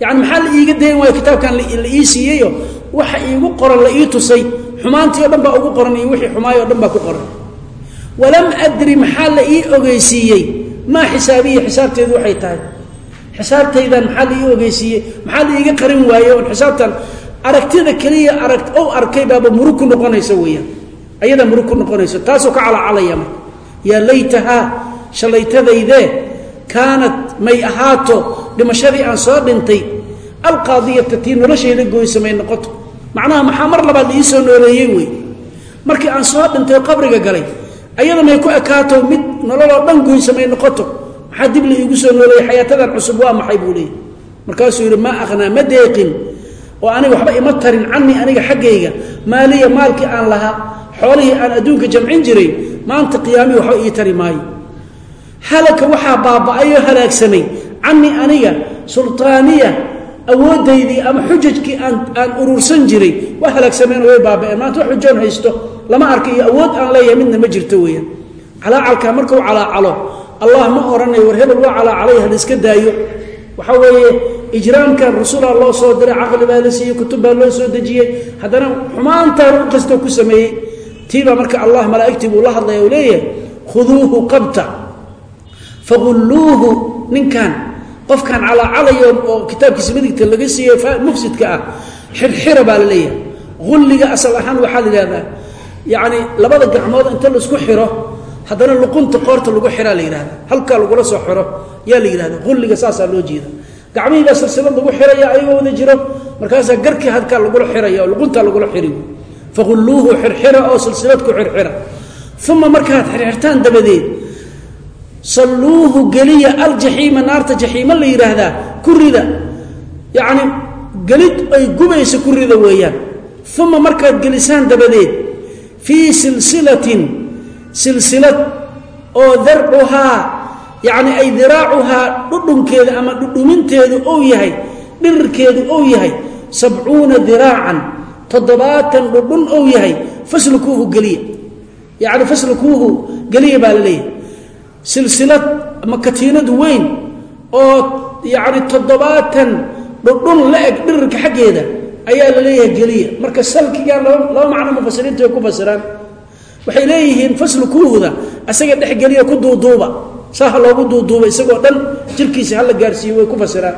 Yacni maxaa la iiga dayn waayo kitaabkan la ii siiyeyo waxa iigu qoran la ii tusay xumaantii o dhan baa ugu qoran iyo wixii xumaay o dhan baa ku qoran. Walam adri maxaa la ii ogeysiiyey? Maa xisaabiyi xisaabteedu waxay tahay. Xisaabtaydan maxaa la ii ogeysiiyey? Maxaa la iiga qarin waaye oon xisaabtan? Aragtida keliya arag ow arkay baaba murug noqonaysa weeyaan. Ayadaa murug ku taasoo ka calacalaya marka yaa laytahaa shalaytadaydee kaanat may ahaato dhimashadii aan soo dhintay alqaadiyata tii noloshayda goysa may noqoto macnaha maxaa mar labaad la ii soo nooleeyey wey markii aan soo dhintay qabriga galay ayada may ku ekaato mid nololoo dhan goysa may noqoto. Maxaa dib la soo nooleeyey? Xayaatadan cusub waa maxay buu leeyay markaasuu yidhi maa akhnaa ma deeqin. Oo aniga waxba ima tarin canii aniga xaggayga. Maaliya maalkii aan lahaa xoolihii aan adduunka jamcin jiray maanta qiyaamii waxba ii tari maayo. Halaka waxaa baaba'ayoo halaagsamay. Canii aniga sultaaniya awoodaydii ama xujajkii aan urursan jiray waa halaagsameen way baaba'een maanta xujoon haysto lama arka iyo awood aan leeyahay midna ma jirto weeyaan. Calaacalkaa markuu calaacalo allah ma odhanayo war hebel waa calaacalay hal iska daayo. Waxaa weeye ijraamkan rasulaa loo soo diray caqli baa la siiyey kutub baa loo soo dejiyey. Haddana xumaantaan u kastoo ku sameeyey. Tiibaa marka allah malaa'igtii buu la hadlaya u leeyahay khuduuhu qabta faqulluuhu ninkan qofkan calaacalayo oo kitaabkiisa midigta laga siiyey mufsidka ah xirxira baa la leeyahay. Hulliga asal ahaan waxaa la yidhahdaa yacni labada gacmood inta la isku xiro haddana luqunta qoorta lagu xiraa la yidhahda halkaa lagula soo xiro yaa la yidhahda hulliga saasaa loo jeeda gacmihii baa silsilad lagu xiraya ayagoo wada jiro markaasaa garkii halkaa lagula xiraya oo luquntaa lagula xiri faqulluuhu xirxira oo silsilad ku xirxira. Uma markaad xirxirtaan dabadeed salluuhu geliya aljaxiima naarta jaxiima la yidhaahdaa ku rida. Yacni gelid ay gubaysa ku rida weeyaan. Uma markaad gelisaan dabadeed fii silsilatin silsilad oo darcuhaa yacni ay diraacuhaa dhudhunkeeda ama dhudhuminteedu ou yahay dhirirkeedu ou yahay sabcuuna diraacan toddobaatan dhudhun ou yahay faslukuuhu geliya. Yacni faslukuuhu geliya baa la leeyahay silsilad ama katiinad weyn oo yacni toddobaatan dhudhun la eg dhirirka xaggeeda ayaa la leeyahay geliya. Marka salkigan laba macno mufasiriintu ay ku fasiraan. Waxay leeyihiin faslukuuhda asaga dhexgeliya ku duuduuba. Saa ha loogu duuduuba isagoo dhan jirkiisa hala gaarsiiyo way ku fasiraan.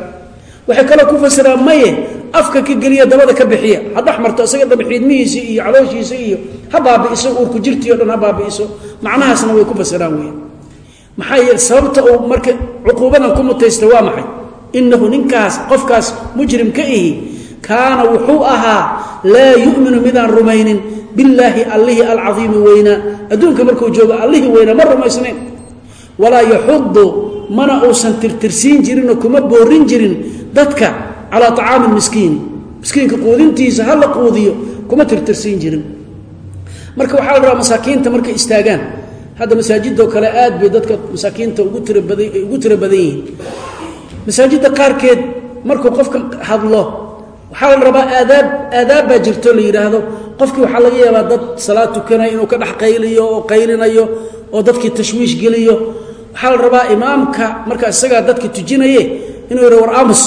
Waxay kaloo ku fasiraan maye afka ka geliya dabada ka bixiya. Ha dhex marto isaga dham xiidmihiisa iyo calooshiisa iyo ha baabi'iso uurku jirtii o dhan ha baabi'iso. Macnahaasna way ku fasiraan wey maxaa sababta uu marka cuquubadan ku mutaysta waa maxay? Inahu ninkaas qofkaas mujrimka ihi kaana wuxuu ahaa laa yu'minu midaan rumaynin billaahi allihii alcaiimi weynaa adduunka markuu joogo allihii weynaa ma rumaysnayn. Walaa yaxudu mana uusan tirtirsiin jirinoo kuma boorin jirin dadka calaa acaami miskiin. Miskiinka quudintiisa ha la quudiyo kuma tirtirsiin jirin. Marka waxaa la rabaa masaakiinta markay istaagaan hadda masaajidoo kale aad bay dadka masaakiinta ugu tira badan ugu tiro badan yihiin. Masaajidda qaarkeed markuu qofka hadlo waxaa la rabaa aadaab aadaab baa jirto la yidhaahdo qofkii waxaa laga yaabaa dad salaad tukanaya inuu ka dhex qayliyo oo qaylinayo oo dadkii tashwiish geliyo. Waxaa la rabaa imaamka marka isagaa dadka tujinaye inuu yidha war aamus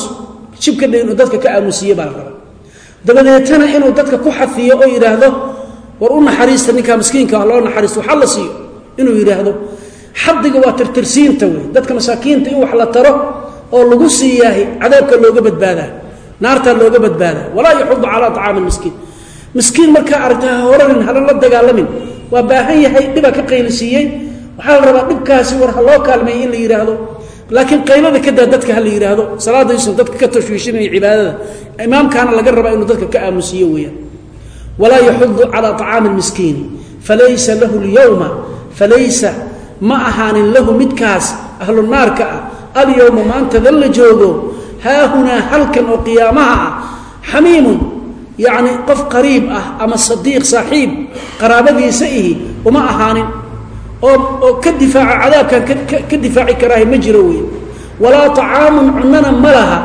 jibkadha inuu dadka ka aamusiiye baa la rabaa. Dabadeetana inuu dadka ku xafiyo oo yidhaahdo war u naxariista ninkaa miskiinka loo naxariisto waxa la siiyo inuu yidhaahdo xadiga waa tirtirsiinta wey dadka masaakiinta in wax la taro oo lagu siiyaahay cadaabka looga badbaadaa naartaa looga badbaadaa. Walaa yaxudu calaa acaami miskiin. Miskiin markaa aragta ha horanin halan la dagaalamin. Waa baahan yahay dhibaa ka qaylisiiyey. Waxaa la rabaa dhibkaasi war ha loo kaalmeey in la yidhaahdo. Laakiin qaylada kadaa dadka ha la yidhaahdo salaadaysan dadka ka tashwiishinaya cibaadada imaamkaana laga rabaa inuu dadka ka aamusiiyo weeyaan. Walaa yaxudu calaa acaami miskiini falaysa lahu lyowma falaysa ma ahaanin lahu midkaas ahlu naarka ah. Alyowma maantadan la joogo haahunaa halkan oo qiyaamaha ah xamiimun yacni qof qariib ah ama sadiiq saaxiib qaraabadiisa ihi uma ahaanin. Oo oo ka difaaca cadaabkan ka difaaci karaaha ma jiro wey walaa طacaamun cunana ma laha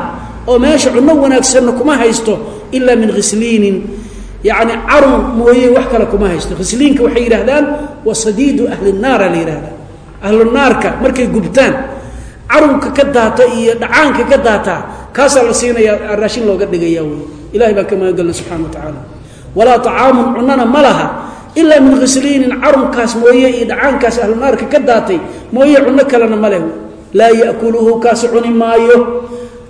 oo meesha cunno wanaagsanna kuma haysto ilaa min khisliinin yacni carun mooye wax kale kuma haysto. Khisliinka waxay yidhaahdaan wa sadiidu ahli naara la yidhahdaa ahlu markay gubtaan carunka ka daata iyo dhacaanka ka daataa kaasaa la siinaya raashin looga dhigaya wey ilahay baan ka magangelna subxana wa tacaala. Walaa طacaamun cunana ma laha ilaa min khisliinin carunkaas mooye iyo dhacaankaas ahlu naarka ka daatay mooye cunno kalena ma leh. Laa yakuluhu kaasi cuni maayo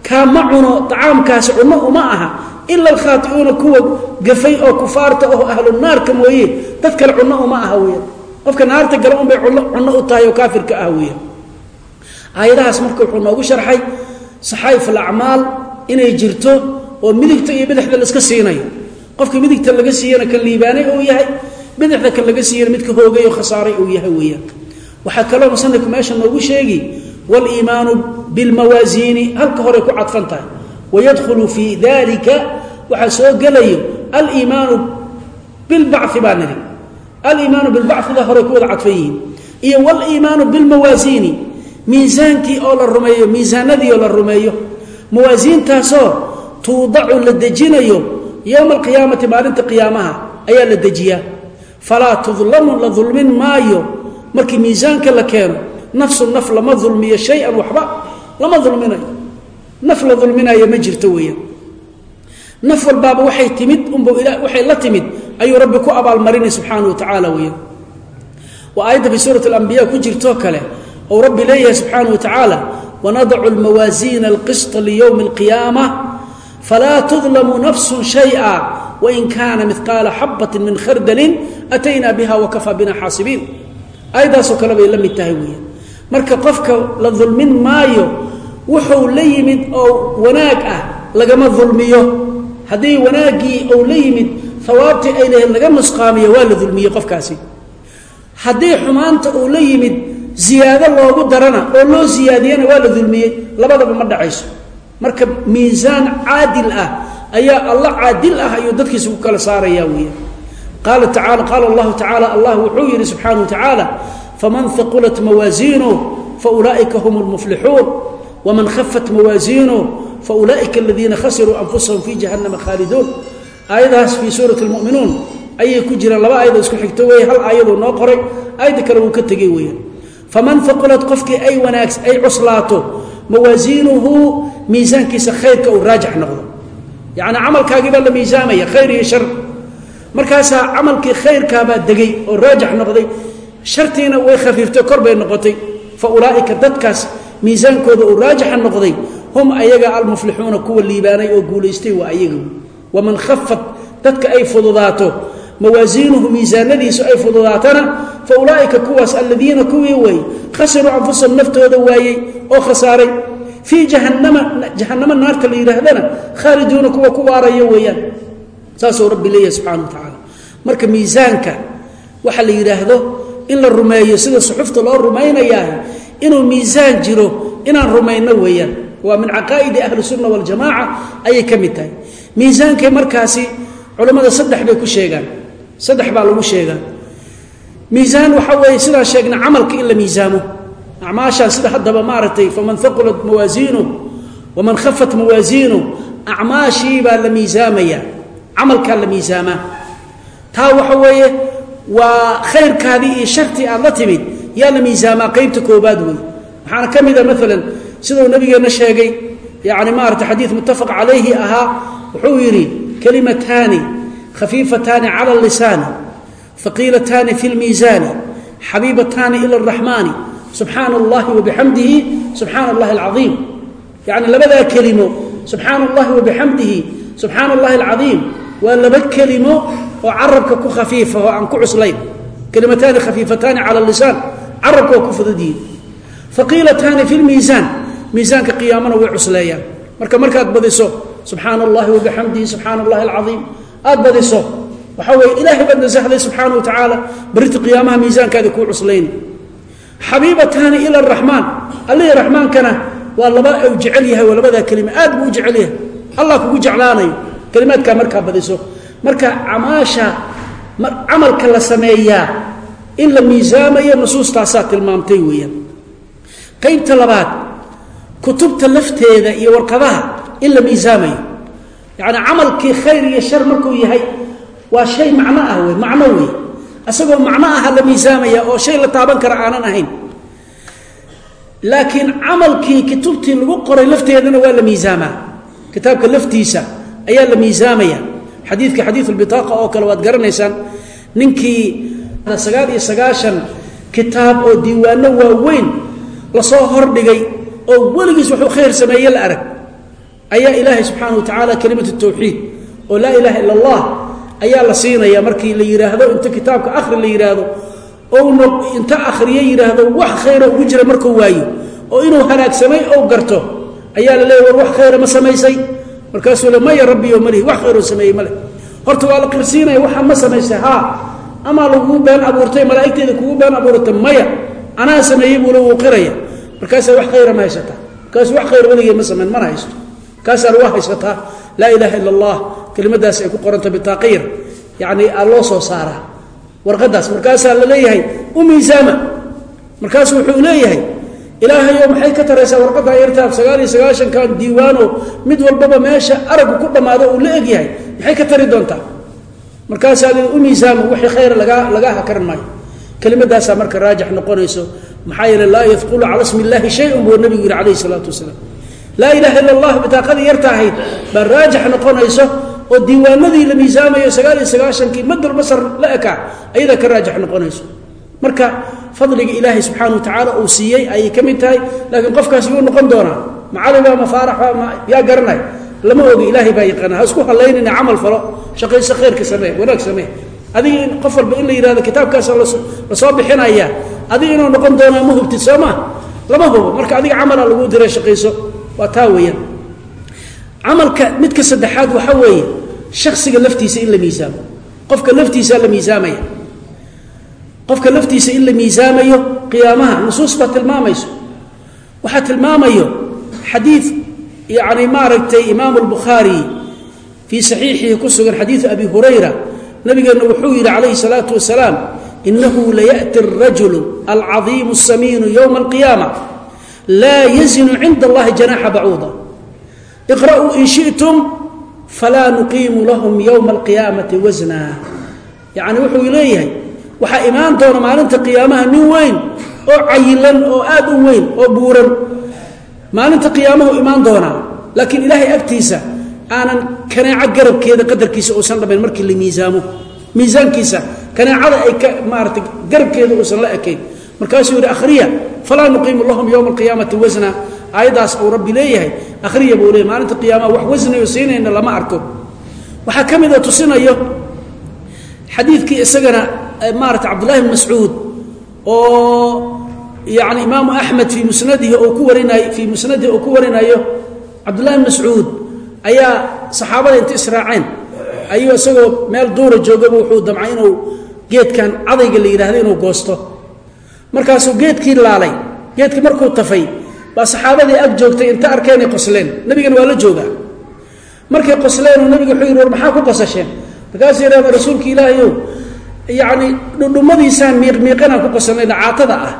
kaa ma cuno acaamkaasi cunno uma aha. Ila alkhaatiuuna kuwa gafay oo kufaarta oo ahlu naarka mooye dad kale cunno uma aha weya qofka naarta gala unbay cunno u tahay oo kaafirka ah weya aayadahaas marka wuxuu noogu sharxay saxaayif alacmaal inay jirto oo midigta iyo bidixda laiska siinayo. Qofka midigta laga siiyana kan liibaanay uu yahay bidixda kan laga siiyana midka hoogay oo khasaaray uu yahay weeyaan waxaa kaloo musanifku meesha noogu sheegi waliimaanu bilmawaasiini halka horey ku cadfan tahay. Wayadkhulu fii dalika waxaa soo gelayo aliimaanu bilbacfi baa niri aliimaanu bilbacfida horey ku wada cadfan yihiin. Iyo waliimaanu bilmawaasiini miisaankii oo la rumeeyo miisaanadii oo la rumeeyo. Mawaasiintaasoo tuudacu la dejinayo yowma alqiyaamati maalinta qiyaamaha ayaa la dejiyaa. Falaa tudlamu nafsu naf lama ulmiyo shayan waxba lama ulminayo naf la ulminayo ma jirto weya naf walbaaba waay timid unba waxay la timid ayuu rabbi ku abaalmarinay subxaana wa tacaala weya waa aayadda fii suurat alambiya ku jirtoo kale ou rabbi leeyahay subxaana wa tacaala wanadacu lmawaasiina alqisطa liyowmi اlqiyaama falaa tudlamu nafsu shaya wain kaana miqaala xabati min khardalin ataynaa biha wakafaa bina xaasibiin. Aayaddaasoo kale bay la mid tahay weya marka qofka la dulmin maayo wuxuu la yimid oo wanaag ah lagama dulmiyo. Haddii wanaaggii ou la yimid hawaabtii ay lahayd laga nusqaamiyo waa la dulmiyey qofkaasi. Haddii xumaanta uu la yimid ziyaado loogu darana oo loo siyaadiyana waa la dulmiyey labadaba ma dhacayso. Marka miisaan caadil ah ayaa alla caadil ah ayuu dadkiisa ku kala saaraya weya qaala taala qaala allahu tacaala allah wuxuu yidhi subxaana wa tacaala faman haqulat mawaasiinuh faulaa'ika hum lmuflixuun waman khafat mawaasiinuh faulaa'ika aladiina khasiruu anfusahum fii jahannama khaaliduun aayadahaas fii suurati lmu'minuun ayay ku jiraan laba aayadoo isku xigto weeye hal aayadoo noo qoray aayadda kale wuu ka tegey weeyaan faman haqulat qofkii ay wanaags ay cuslaato mawaasiinuhu miisaankiisa khayrka uu raajix noqdo yacni camalkaagii baa la miisaamaya khayr iyo shar markaasaa camalkii khayrkaabaa degay oo raajix noqday shartiina way khafiiftay kor bay noqotay. Fa ulaa'ika dadkaas miisaankooda uu raajixa noqday hum ayaga almuflixuuna kuwa liibaanay oo guulaystay waa ayaga waman khafat dadka ay fududaato mawaasiinuhu miisaanadiisu ay fududaatana fa ulaaika kuwaas aladiina kuwii wey khasiruu anfusahum naftooda waayey oo khasaaray fii jahanama naarta la yidhaahdana khaaliduuna kuwa ku waaraya weeyaan. Saasuu rabbi leeyahay subxana wa tacaala. Marka miisaanka waxa la yidhaahdo in la rumeeyo sida suxufta loo rumaynayaa inuu miisaan jiro inaan rumayno weeyaan. Waa min caqaa'idi ahli sunna waljamaaca ayay ka mid tahay. Miisaankay markaasi culammada saddex bay ku sheegaan. Saddex baa lagu sheegaa. Miisaan waxaa weeye sidaan sheegna camalka in la miisaamo. Acmaashaan sida haddaba maaragtay faman haqulat mawaasiinu waman khafat mawaasiinu acmaashii baa la miisaamaya camalkaa la miisaamaa. Taa waxa weeye waa khayrkaadii iyo shartii aad la timid yaa la miisaamaa qaybta koobaad wey waxaana ka mida maalan siduu nabigeenna sheegay yani maarata xadiid muttafaq calayhi ahaa wuxuu yidhi kalimataani khafiifataani cala lisaani haqiilataani fi lmiisaani xabiibataani ila araxmaani subxaana allahi wabixamdihi subxaana allahi alcaiim yani labadaa kelimo subxaana allahi wabixamdihi subxaana allahi alcaiim waa laba kelimo oo carabka ku khafiifa oo aan ku cuslayn. Kelimataani khafiifataani cala lisaan. Carabka waa ku fududyihin faqiilataani fi lmiisaan miisaanka qiyaamana way cusleeyaan. Marka markaad badiso subxaana allahi wabixamdihi subxaana allahi alcaiim aad badiso waxaa weye ilaahay baad nasahday subxaana wa tacaala berita qiyaamaha miisaankaadi kuu cuslayna xabiibataani ila araxmaan allihii raxmaankana waa laba u jecel yahay waa labadaa kelima aad buu u jecel yahay. Allah kugu jeclaanayo kelimaadkaa markaa badiso. Marka camaasha camalka la sameeyaa in la miisaamayo nusuustaasaa tilmaamtay weeyaan. Qaybta labaad kutubta lafteeda iyo warqadaha in la miisaamayo. Yacni camalkii khayr iyo shar markuu yahay waa shay macno ah wey macno wey isagoo macno aha la miisaamaya oo shay la taaban kara aanan ahayn. Laakiin camalkii kutubtii lagu qoray lafteedana waa la miisaamaa. Kitaabka laftiisa ayaa la miisaamaya. Xadiidka xadiiu lbitaaqa oo kale waad garanaysaan ninkii sagaal iyo sagaashan kitaab oo diiwaano waaweyn la soo hordhigay oo weligiis wuxuu khayr sameeye la arag. Ayaa ilaahay subxaana wa tacaala kelimatu tawxiid oo laa ilaaha ila allah ayaa la siinaya markii la yidhaahdo inta kitaabka akhri la yidhaahdo ouna inta akhriyo yidhaahdo wax khayra ugu jira markuu waayo oo inuu hanaagsamay ou garto ayaa la leeya war wax khayra ma samaysay markaasuu le maya rabbiyo malihi wax khayroo sameeyey male horta waa la qirsiinaya waxa ma samaystay haa amaa lagugu been abuurtay malaa'igteeda kugu been abuurtay maya anaa sameeyey buule wuu qiraya. Markaasaa wax khayra ma haysataa. Markaasu wax khayr weligee ma samayn mana haysto. Markaasaa lagu haysataa laa ilaaha ila allah kelimadaas ay ku qoranta bitaaqiir. Yacni aa loo soo saaraa. Warqadaas markaasaa la leeyahay u miisaama. Markaasu wuxuu leeyahay ilaahayo maxay ka taraysaa warqaddaa yartaab sagaal iyo sagaashankan diiwaano mid walbaba meesha aragu ku dhammaado uu la egyahay? Maxay ka tari doontaa? Markaasaa li u miisaama wixii khayra lagaa lagaa hakaran maayo. Kelimadaasaa marka raajix noqonayso maxaa yeele laa yadqulu cala smi illaahi shay-un buu nabigu yihi calayhi salaatu wasalaam. Laa ilaaha illa allah bitaaqadii yarta ahayd baa raajix noqonayso oo diiwaanadii la miisaamayo sagaal iyo sagaashankii madal basar la ekaa ayadaa ka raajix noqonayso. Marka fadliga ilaahay subxaana wa uu siiyey ayay ka mid tahay. Laakiin qofkaas yuu noqon doonaa macaliba ma faaraxa yaa garanay lama ogi ilaahay baa yaqaana ha isku halaynina camal falo shaqayso khayrka samee wanaag samee. Adiga in qof walba in la yihahdo kitaabkaasa la soo bixinaya adiga inuu noqon doonaa ma hubtid soo maa lama hubo. Marka adiga camala lagu diray shaqayso waa taa weeyaan. Camalka midka saddexaad waxaa weeye shaksiga laftiisa in la miisaamo. Qofka laftiisa la miisaamaya qofka laftiisa in la miisaamayo qiyaamaha nusuus baa tilmaamayso. Waxaa tilmaamayo xadiid yani maaragtay imaamu albukhaari fii saxiixihi ku sugan xadiidu abi hurayra. Nabigeenna wuxuu yidhi calayhi salaatu wasalaam inahu laya'ti arajulu alcadiimu asamiinu yowma alqiyaama laa yazinu cinda allahi janaxa bacuuda iqra'uu in shi'tum falaa nuqiimu lahum yowma alqiyaamati wasna yacni wuxuu leeyahay waxaa imaan doona maalinta qiyaamaha nin weyn oo cayilan oo aad u weyn oo buuran. Maalinta qiyaamahu imaan doonaa laakiin ilaahay agtiisa aanan kaneeco garabkeeda qadarkiisa uusan dhamayn markii la miisaamo. Miisaankiisa kaneecada ay ka maarata garabkeeda uusan la ekayn markaasuu yidhi akhriya falaa nuqiimu lahum yowma alqiyaamati wasna aayaddaas uu rabbi leeyahay akhriya buu leeyahy maalinta qiyaamaha wax wasnayo siinayna lama arko. Waxaa ka mida tusinayo xadiidkii isagana maarata cabdullahi bn mascuud oo yani imaamu axmed fii musnadihi oo ku warinayo fii musnadihi oo ku warinayo cabdullahi bn mascuud ayaa saxaabada inta israaceen ayuu isagoo meel duura joogaba wuxuu damcay inuu geedkan cadayga la yidhahdo inuu goosto. Markaasuu geedkii laalay geedkii markuu tafay baa saxaabadii ag joogtay inta arkeenay qosleen nebigana waa la joogaa. Markay qosleenoo nebiga wuxuu yidhi war maxaa ku qosasheen? Markaasuu yidhahda rasuulka ilaahayow yacni dhudhummadiisaan miiqmiiqanaan ku qosanayna caatada ah.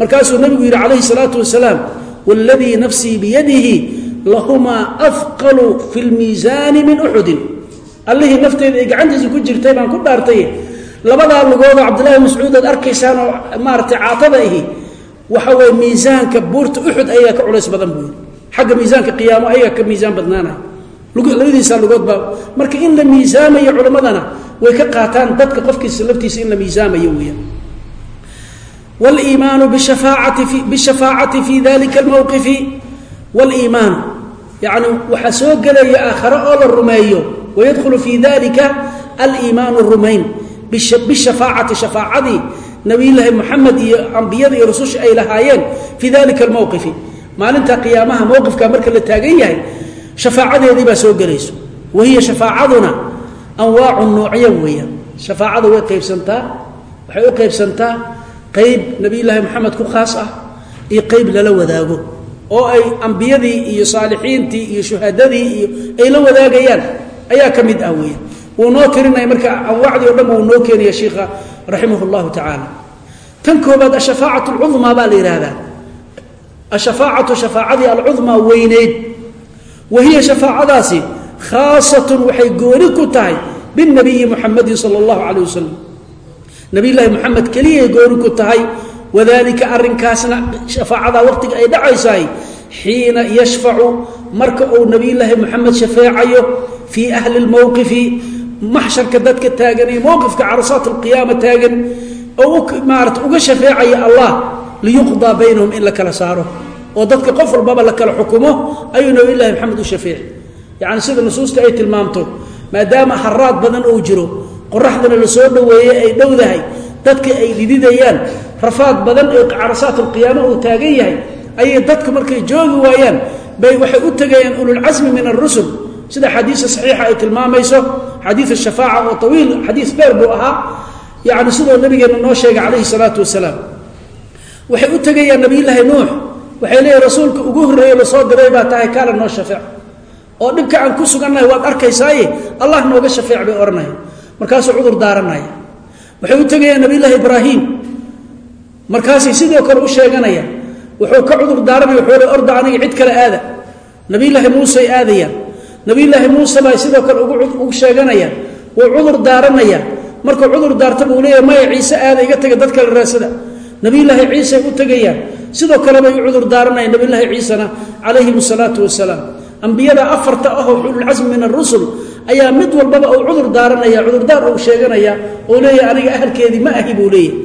Markaasuu nebigu yidhi calayhi salaatu wasalaam waaladii nafsii biyadihi lahumaa afqalu fi lmiisaani min uxudin allihii nafteeda ay gacantiisa ku jirtay baan ku dhaartay. Labadaa lugoodoo cabdillahi mascuud aad arkaysaan oo maaratay caatada ahi waxa weye miisaanka buurta uxud ayagaa ka culays badan buu xagga miisaanka qiyaamo ayagaa ka miisaan badnaanaya. Labadiisa lugood baa marka in la miisaamayo culimmadana way ka qaataan dadka qofkiisa laftiisa in la miisaamayo weeyaan. Waliimaanu bishafaacati fi dalika almowqifi waliimaanu yani waxaa soo gelaya aakhare oo la rumeeyo wayadkhulu fi dalika aliimaanu rumayn. Bishafaacati shafaacadii nabiyulaahi moxamed iyo ambiyada iyo rususha ay lahaayeen fii dalika almowqifi maalinta qiyaamaha mowqifka marka la taagan yahay shafaacadeedii baa soo gelayso. Wahiya shafaacaduna anwaacu noocyo weeyaan. Shafaacada way qaybsantaa waxay u qaybsantaa qayb nabiyulaahi moxamed ku khaas ah iyo qayb lala wadaago oo ay ambiyadii iyo saalixiintii iyo shuhadadii iyo ay la wadaagayaan ayaa ka mid ah weeyaan. Wuu noo tirinaya marka anwaacdii o dhan wuu noo keenaya shiikha raximah llahu tacaala. Tan koobaad ashafaacat alcudmaa baa la yidhaahdaa ashafaacatu shafaacadii alcudmaa khaasatun waxay gooni ku tahay binabiyi muxamadin sala allahu calayh wasalam nabiyulaahi moxamed keliyay gooni ku tahay wadalika arrinkaasna shafaacadaa waqtiga ay dhacaysahay xiina yashfacu marka uu nabiyulaahi moxamed shafeecayo fii ahli lmowqifi maxsharka dadka taagan iyo mowqifka carasaat alqiyaama taagan oo maarata uga shafeecaya allah liyuqdaa baynahum in la kala saaro. Oo dadka qof walbaba la kala xukumo ayuu nabiyulahi maxamed u shafeeci yacni sida nusuusta ay tilmaamto maadaama haraad badan uu jiro qoraxdana la soo dhoweeyey ay dhowdahay dadka ay dhididayaan rafaad badan ee carasaat uu taagan yahay ayay dadku markay joogi waayaan bay waxay u tegayaan ululcasmi min arusul sida xadiisa saxiixa ay tilmaamayso xadiid shafaaca oo awiil xadiis dheer buu ahaa. Yani sidoo nabigeenna noo sheegay calayhi salaatu wasalaam. Waxay u tegayaan nabiyulaahi nuux waxay leeyihiin rasuulka ugu horreeye la soo diray baa tahay kaala noo shafeec oo dhibka aan ku sugannahay waad arkaysaaye? Allah nooga shafeec bay odhanaya markaasuu cudur daaranaya waxay u tegayaan nabiyulaahi ibraahim. Markaasay sidoo kale u sheeganayaan wuxuu ka cudur daaranaya wuxuu le orda aniga cid kale aada. Nabiyulaahi muusey aadayaan nabiyulaahi muuse baa sidoo kale ugu sheeganayaan wuu cudur daaranayaa markuu cudur daarta buu leeyahy maya ciise aada iga taga dad kale raasada. Nabiyulaahi ciisey u tegayaan sidoo kale bay u cudur daaranayaan nabiyulaahi ciisena calayhim asalaatu wasalaam ambiyada afarta ahoo xululcasmi min arusul ayaa mid walbaba uu cudur daaranaya cudurdaar uu sheeganaya oo leeyahy aniga ahalkeedii ma ahi buu leeyahy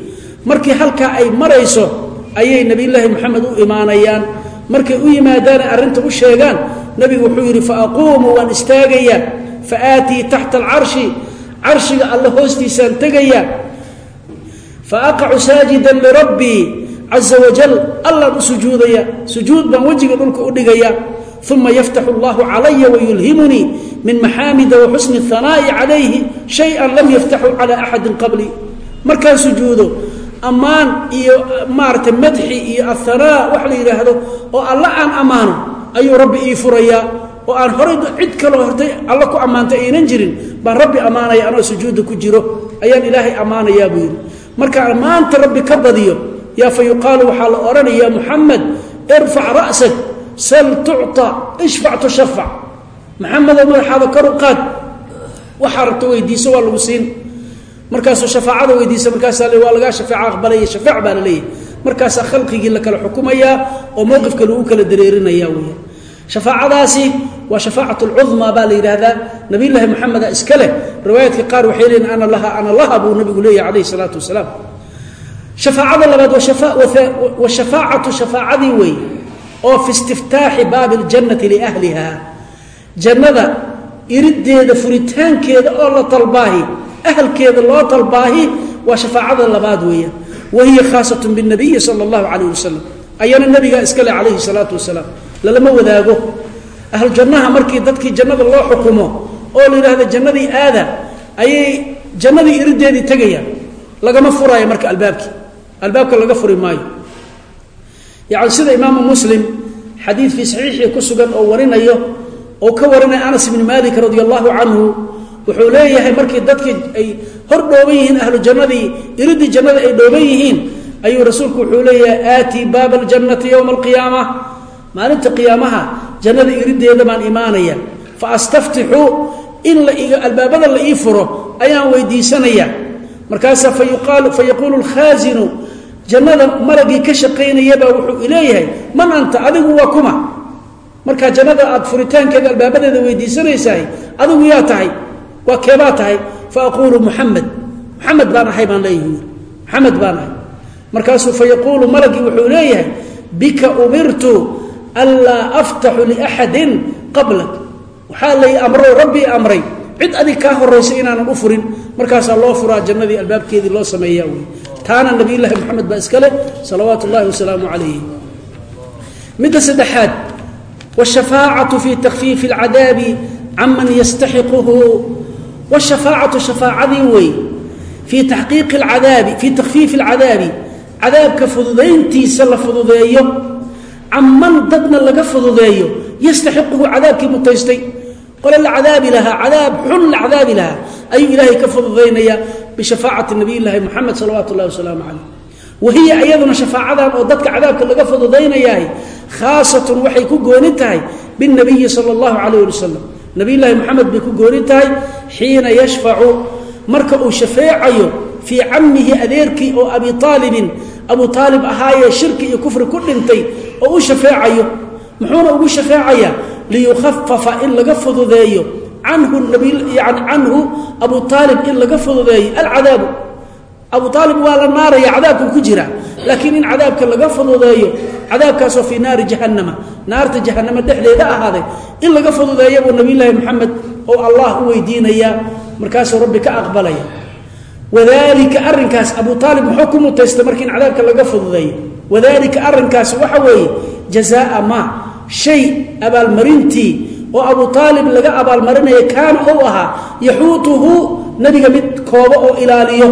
markii halkaa ay marayso ayay nabiyulaahi moxamed u imaanayaan. Markay u yimaadaana arrinta u sheegaan nabigu wuxuu yidhi faaquumu waan istaagayaa. Fa aatii taxta alcarshi. Carshiga alle hoostiisaan tegayaa. Fa aqacu saajidan lirabbii caza wajal allaan u sujuudaya. Sujuud baan wejiga dhulka u dhigaya uma yaftaxu allahu calaya wayulhimunii min maxaamida wa xusni اhanaa'i calayhi shay-an lam yaftaxu calaa axadin qablii markaan sujuudo ammaan iyo maaragtay madxi iyo ahanaa wax la yidhaahdo oo alla aan ammaano ayuu rabbi ii furayaa oo aan horay cid kaloo hortay alla ku ammaantay aynan jirin baan rabbi ammaanaya anoo sujuudda ku jiro ayaan ilaahay ammaanayaa buu yidhi markaan ammaanta rabbi ka badiyo yaa fa yuqaalu waxaa la odhanaya ya muxamed irfac ra'sak sal tucطa ishfac tushafac maxamedow madaxaada kor u qaad. Waxaa rabta weydiiso waa lagu siin. Markaasuu shafaacada weydiisa markaasaa waa lagaa shafeeca aqbalaya shafeec baa la leeyahay. Markaasaa khalqigii la kala xukumayaa oo mowqifka lagu kala dareerinaya weya shafaacadaasi waa shafaacat lcudmaa baa la yidhaahdaa. Nabiyulaahi moxameda iska leh. Riwaayaadka qaar waxay leeyiin ana laha ana laha buu nabigu leeyahy calayhi salaatu wasalaam. Shafaacada labaad wa shafaacatu shafaacadii wey oo fi istiftaaxi baabi اljannati liahliha jannada irideeda furitaankeeda oo la talbaahi ahalkeeda loo talbaahi waa shafaacada labaad weeyaan wahiya khaasat bاnabiyi sala اllahu calayh wasalam ayana nabigaa iska leh calayhi salaatu wasalaam lalama wadaago ahlu jannaha markii dadkii jannada loo xukumo oo la yidhahda jannadii aada ayay jannadii irideedii tegayaan lagama furaayo marka albaabkii albaabka laga furi maayo yani sida imaamu muslim xadiid fii saxiixii ku sugan oo warinayo oo ka warinaya anas ibni malik radi allahu canhu wuxuu leeyahay markii dadkii ay hor dhooban yihiin ahlu jannadii iridii jannada ay dhooban yihiin ayuu rasuulku wuxuu leeyahay aatii baaba aljannati yowma alqiyaama. Maalinta qiyaamaha jannada irideeda baan imaanaya. Fa astaftixu in albaabada la ii furo ayaan weydiisanaya markaasaa fa yaquulu jannada malagii ka shaqaynayabaa wuxuu ileeyahay man anta adigu waa kuma. Markaa jannada aad furitaankeeda albaabadeeda weydiisanaysahay adigu yaa tahay waa keebaa tahay fa aquulu muxamed muxamed baan ahay baan leeyahi muxamed baan ahay. Markaasuu fa malagii wuxuu leeyahay bika umirtu anlaa aftaxu liaxadin qablak. Waxaa lay amro rabbii amray cid adig kaa horaysa inaanan u furin. Markaasaa loo furaa jannadii albaabkeedii loo sameeyaa wey taana nabiyulaahi moxamed baa iska leh salawaatu ullahi wasalaamu calayhi midda saddexaad wاshafaacatu fi takfiifi اlcadaabi canman yastaxiquhu wاshafaacatu shafaacadii wey fii taxqiiqi اlcadaabi fii takfiifi اlcadaabi cadaabka fududayntiisa la fududeeyo canman dadna laga fududeeyo yastaxiquhu cadaabkii mutaystay qole la cadaabi lahaa cadaab xun la cadaabi lahaa ayuu ilaahay ka fududaynaya bishafaacati nabiy llaahi moxamed salawaatu ullahi wasalaamu calayh wahiya iyaduna shafaacadan oo dadka cadaabka laga fududaynayahay khaasatun waxay ku gooni tahay binabiyi sala allahu calayh ali wasalam nabiyllaahi moxamed bay ku gooni tahay xiina yashfacu marka uu shafeecayo fii cammihi adeerkii oo abi aalibin abu aalib ahaayee shirki iyo kufri ku dhintay oo u shafeecayo muxuuna ugu shafeecayaa liyukhafafa in laga fududeeyo canhu yani canhu abu aalib in laga fududeeyo alcadaabu. Abu aalib waa la naaraya cadaabku ku jira. Laakiin in cadaabka laga fududeeyo cadaabkaasoo fii naari jahannama. Naarta jahanamo dhexdeeda ahaaday. In laga fududeeya buu nabiyulaahi moxamed oo allah u weydiinaya markaasuu rabbi ka aqbalaya. Wadalika arinkaas abu aalib muxuu ku mutaystay markii in cadaabka laga fududeeyo wadalika arinkaas waxa weeye jazaa ma shay abaalmarintii oo abu aalib laga abaalmarinaya kaana ou ahaa yaxuutuhu nabiga mid koobo oo ilaaliyo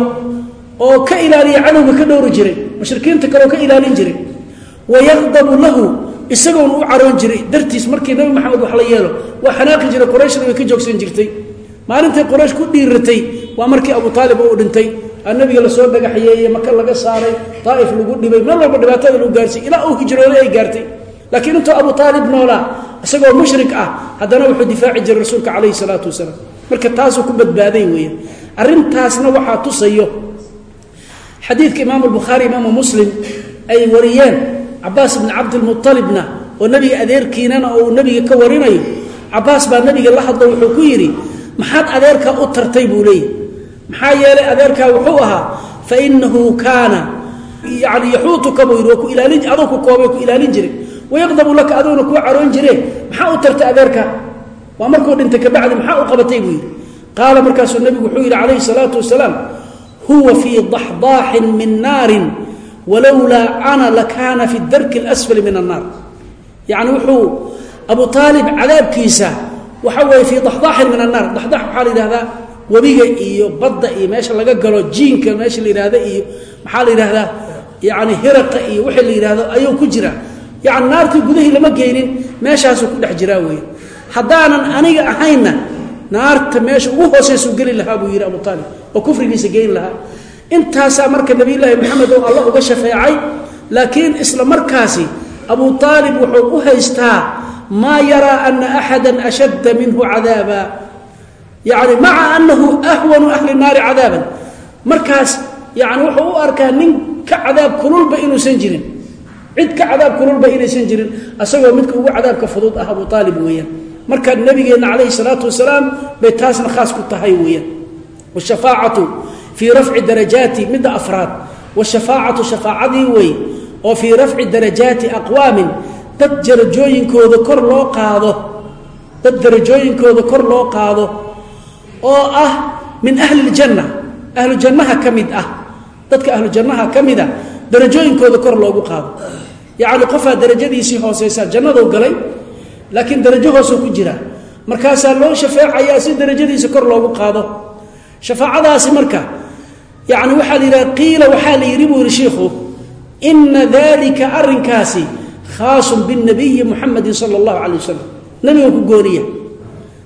oo ka ilaaliya cadowga ka dhowri jiray mushrikiinta kaleoo ka ilaalin jiray wayaqdabu lahu isagoona u caroon jiray. Dartiis markii nabi maxamed wax la yeelo waa xanaaqi jiray qorayshna way ka joogsan jirtay. Maalintay qoraysh ku dhiiratay waa markii abu aalib uu dhintay. Aa nabiga la soo dhagaxyeeye maka laga saaray daaif lagu dhibay meel walba dhibaatada lagu gaarsiy ilaa uu hijrooday ay gaartay. Laakiin intuu abu aalib noolaa isagoo mushrik ah haddana wuxuu difaaci jiray rasuulka calayhi salaatu wasalaam. Marka taasuu ku badbaaday weeyaan arrintaasna waxaa tusayo xadiidka imaamu albukhaari imaamu muslim ay wariyeen cabaas bni cabdilmualibna oo nebiga adeerkiinana oo uu nebiga ka warinayo. Cabaas baa nebiga la hadlo wuxuu ku yidhi maxaad adeerkaa u tartay? buu leeyahy maxaa yeelay adeerkaa wuxuu ahaa fa inahu kaana yani yaxuutuka buu yidhi waa ku ilaalin aduu ku koobay ku ilaalin jiray wayaqdabu laka aduuna kuu caroon jire maxaa u tartay adeerka waa markuu dhintay kabacdi maxaa u qabatay buu yidhi qaala markaasuu nebigu wuxuu yidhi calayhi salaatu wasalaam huwa fii daxdaaxin min naarin walowlaa ana lakaana fi darki اlasfali min annaar yacni wuxuu abu aalib cadaabkiisa waxa weeye fii daxdaaxin min annaar daxdaax waxaa la yidhahdaa webiga iyo badda iyo meesha laga galo jiinka meesha la yidhahda iyo maxaa la yidhahdaa yani hiraqa iyo wixii la yidhahdo ayuu ku jira yani naartii gudahii lama geynin meeshaasuu ku dhex jiraa weeye. Haddaanan aniga ahaynna naarta meesha ugu hooseysuu geli lahaa buu yidhi abu aalib oo kufrigiisa geyn lahaa. Intaasaa marka nabiyulaahi maxamed oo alla uga shafeecay laakiin isla markaasi abu aalib wuxuu u haystaa maa yaraa ana axada ashadda minhu cadaaba. Yani maca anahu ahwanu ahli naari cadaaban. Markaas yani wuxuu u arkaa nin ka cadaab kululba inuusan jirin cid ka cadaab kululba inaysan jirin asagoo midka ugu cadaabka fudud ah abu aalib weeyaan. Marka nabigeenna calayhi salaatu wasalaam bay taasna khaas ku tahay weeyaan. Washafaacatu fii rafci darajaati midda afraad. Washafaacatu shafaacadii wey oo fii rafci darajaati aqwaamin dad darajooyinkooda kor loo qaado. Dad darajooyinkooda kor loo qaado oo ah min ahli ljanna ahlu ka mid ah. Dadka ahlu jannaha ka mida darajooyinkooda kor loogu qaado. Yacni qofaa darajadiisii hooseysaa jannadou galay laakiin darajo hoosoo ku jira. Markaasaa loo shafeecayaa si darajadiisa kor loogu qaado. Shafaacadaasi marka yani waxaa la yidhaha qiila waxaa la yidhi buu yihi shiikhu ina dalika arinkaasi khaasun binabiyi muxamedin sala allahu calay wasalam nebiga ku gooniya.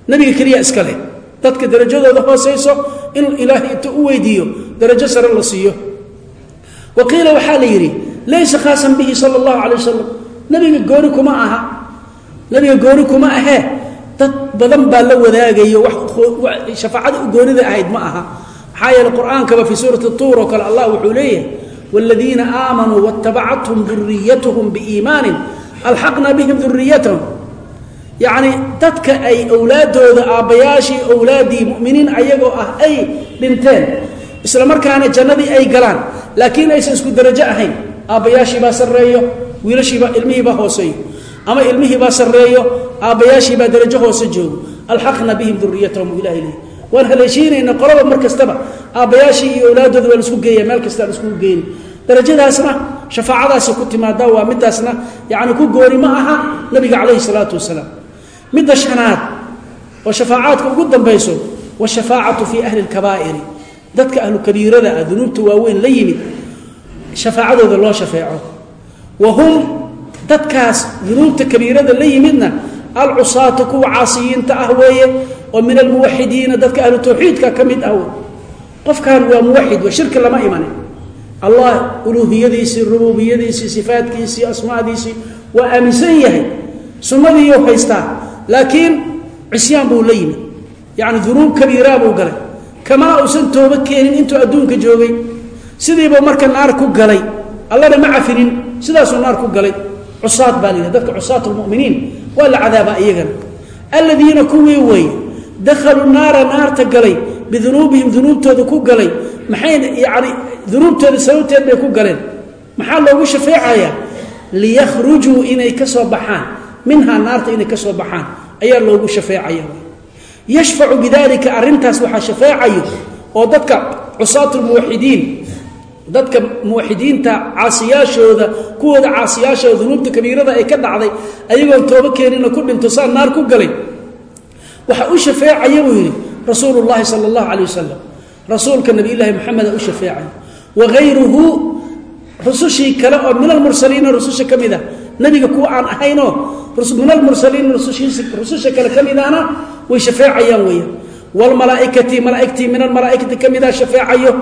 Nebiga keliya iska leh. Dadka darajadooda hooseyso in ilaahay inta u weydiiyo darajo sare la siiyo wa qiila waxaa la yidhi laysa khaasan bihi sala allahu calay wasalam nebiga gooni kuma aha. Nebiga gooni kuma ahee dad badan baa la wadaagayo shafaacada goonida ahayd ma aha. Maxaa yeele qur'aankaba fii suurati tuur oo kale allah wuxuu leeyahay wاladiina aamanuu waاtabacathum duriyathm biiimaanin alxaqna bihim duriyatahum yacni dadka ay owlaadooda aabbayaashii owlaaddii mu'miniin ayagoo ah ay dhinteen isla markaana jannadii ay galaan laakiin aysan isku darajo ahayn. Aabbayaashiibaa sarreeyo wiilashiibaa ilmihiibaa hooseeyo. Ama ilmihiibaa sarreeyo aabbayaashiibaa darajo hoose joogo. Alxaqna bihim duriyatahum u ilahay leey. Waan haleeshiinayna qolaba mar kastaba. Aabbayaashii iyo owlaadooda waa la isku geeya meel kastaa la isku geyni darajadaasna shafaacadaasi ku timaada waa midaasna yani ku gooni ma aha nabiga calayhi salaatu wasalaam. Midda shanaad oo shafaacaadka ugu dambayso washafaacatu fii ahli lkabaa'iri dadka ahlu kabiirada ah dunuubta waaweyn la yimid shafaacadooda loo shafeeco. Wa hum dadkaas dunuubta kabiirada la yimidna alcusaatu kuwa caasiyiinta ah weeye oo min almuwaxidiina dadka ahlu tawxiidka ka mid ah. Wey qofkan waa muwaxid wa shirki lama imanin. Allah uluuhiyadiisii rububiyadiisii sifaadkiisii asmaadiisii waa aaminsan yahay. Sunnadiiu haystaa laakiin cisyaan buu la yimid. Yacni dunuub kabiiraa buu galay kamaa uusan toobo keenin intuu adduunka joogay. Sidiibuu marka naar ku galay allana ma cafinin sidaasuu naar ku galay. Cusaad baa la yidhaha dadka cusaat lmuminiin waa la cadaabaa iyagana aladiina kuwii weeye dakhaluu naara naarta galay bidunuubihim dunuubtooda ku galay. Maxay yani dunuubtooda sababteed bay ku galeen. Maxaa loogu shafeecayaa? Liyakhrujuu inay ka soo baxaan. Minhaa naarta inay ka soo baxaan. Ayaa loogu shafeecaya yashfacu bidalika arrintaas waxaa shafeecayo oo dadka cusaat lmuwaxidiin dadka muwaxidiinta caasiyaashooda kuwooda caasiyaashooda dunuubta kabiirada ay ka dhacday ayagoon toobo keenina ku dhinto saa naar ku galay. Waxa u shafeecaya buu yidhi rasuulu llahi sala allahu calay wasalam rasuulka nabiyllaahi maxameda u shafeecaya waayruhu rusushii kale oo min almursaliina rususha ka mid a nebiga kuwa aan ahaynoo min almursaliin rususha kale ka midana way shafeecayaan weeyaan wlmalaaikati malaaigtii min almalaaikati ka mida shafeecayo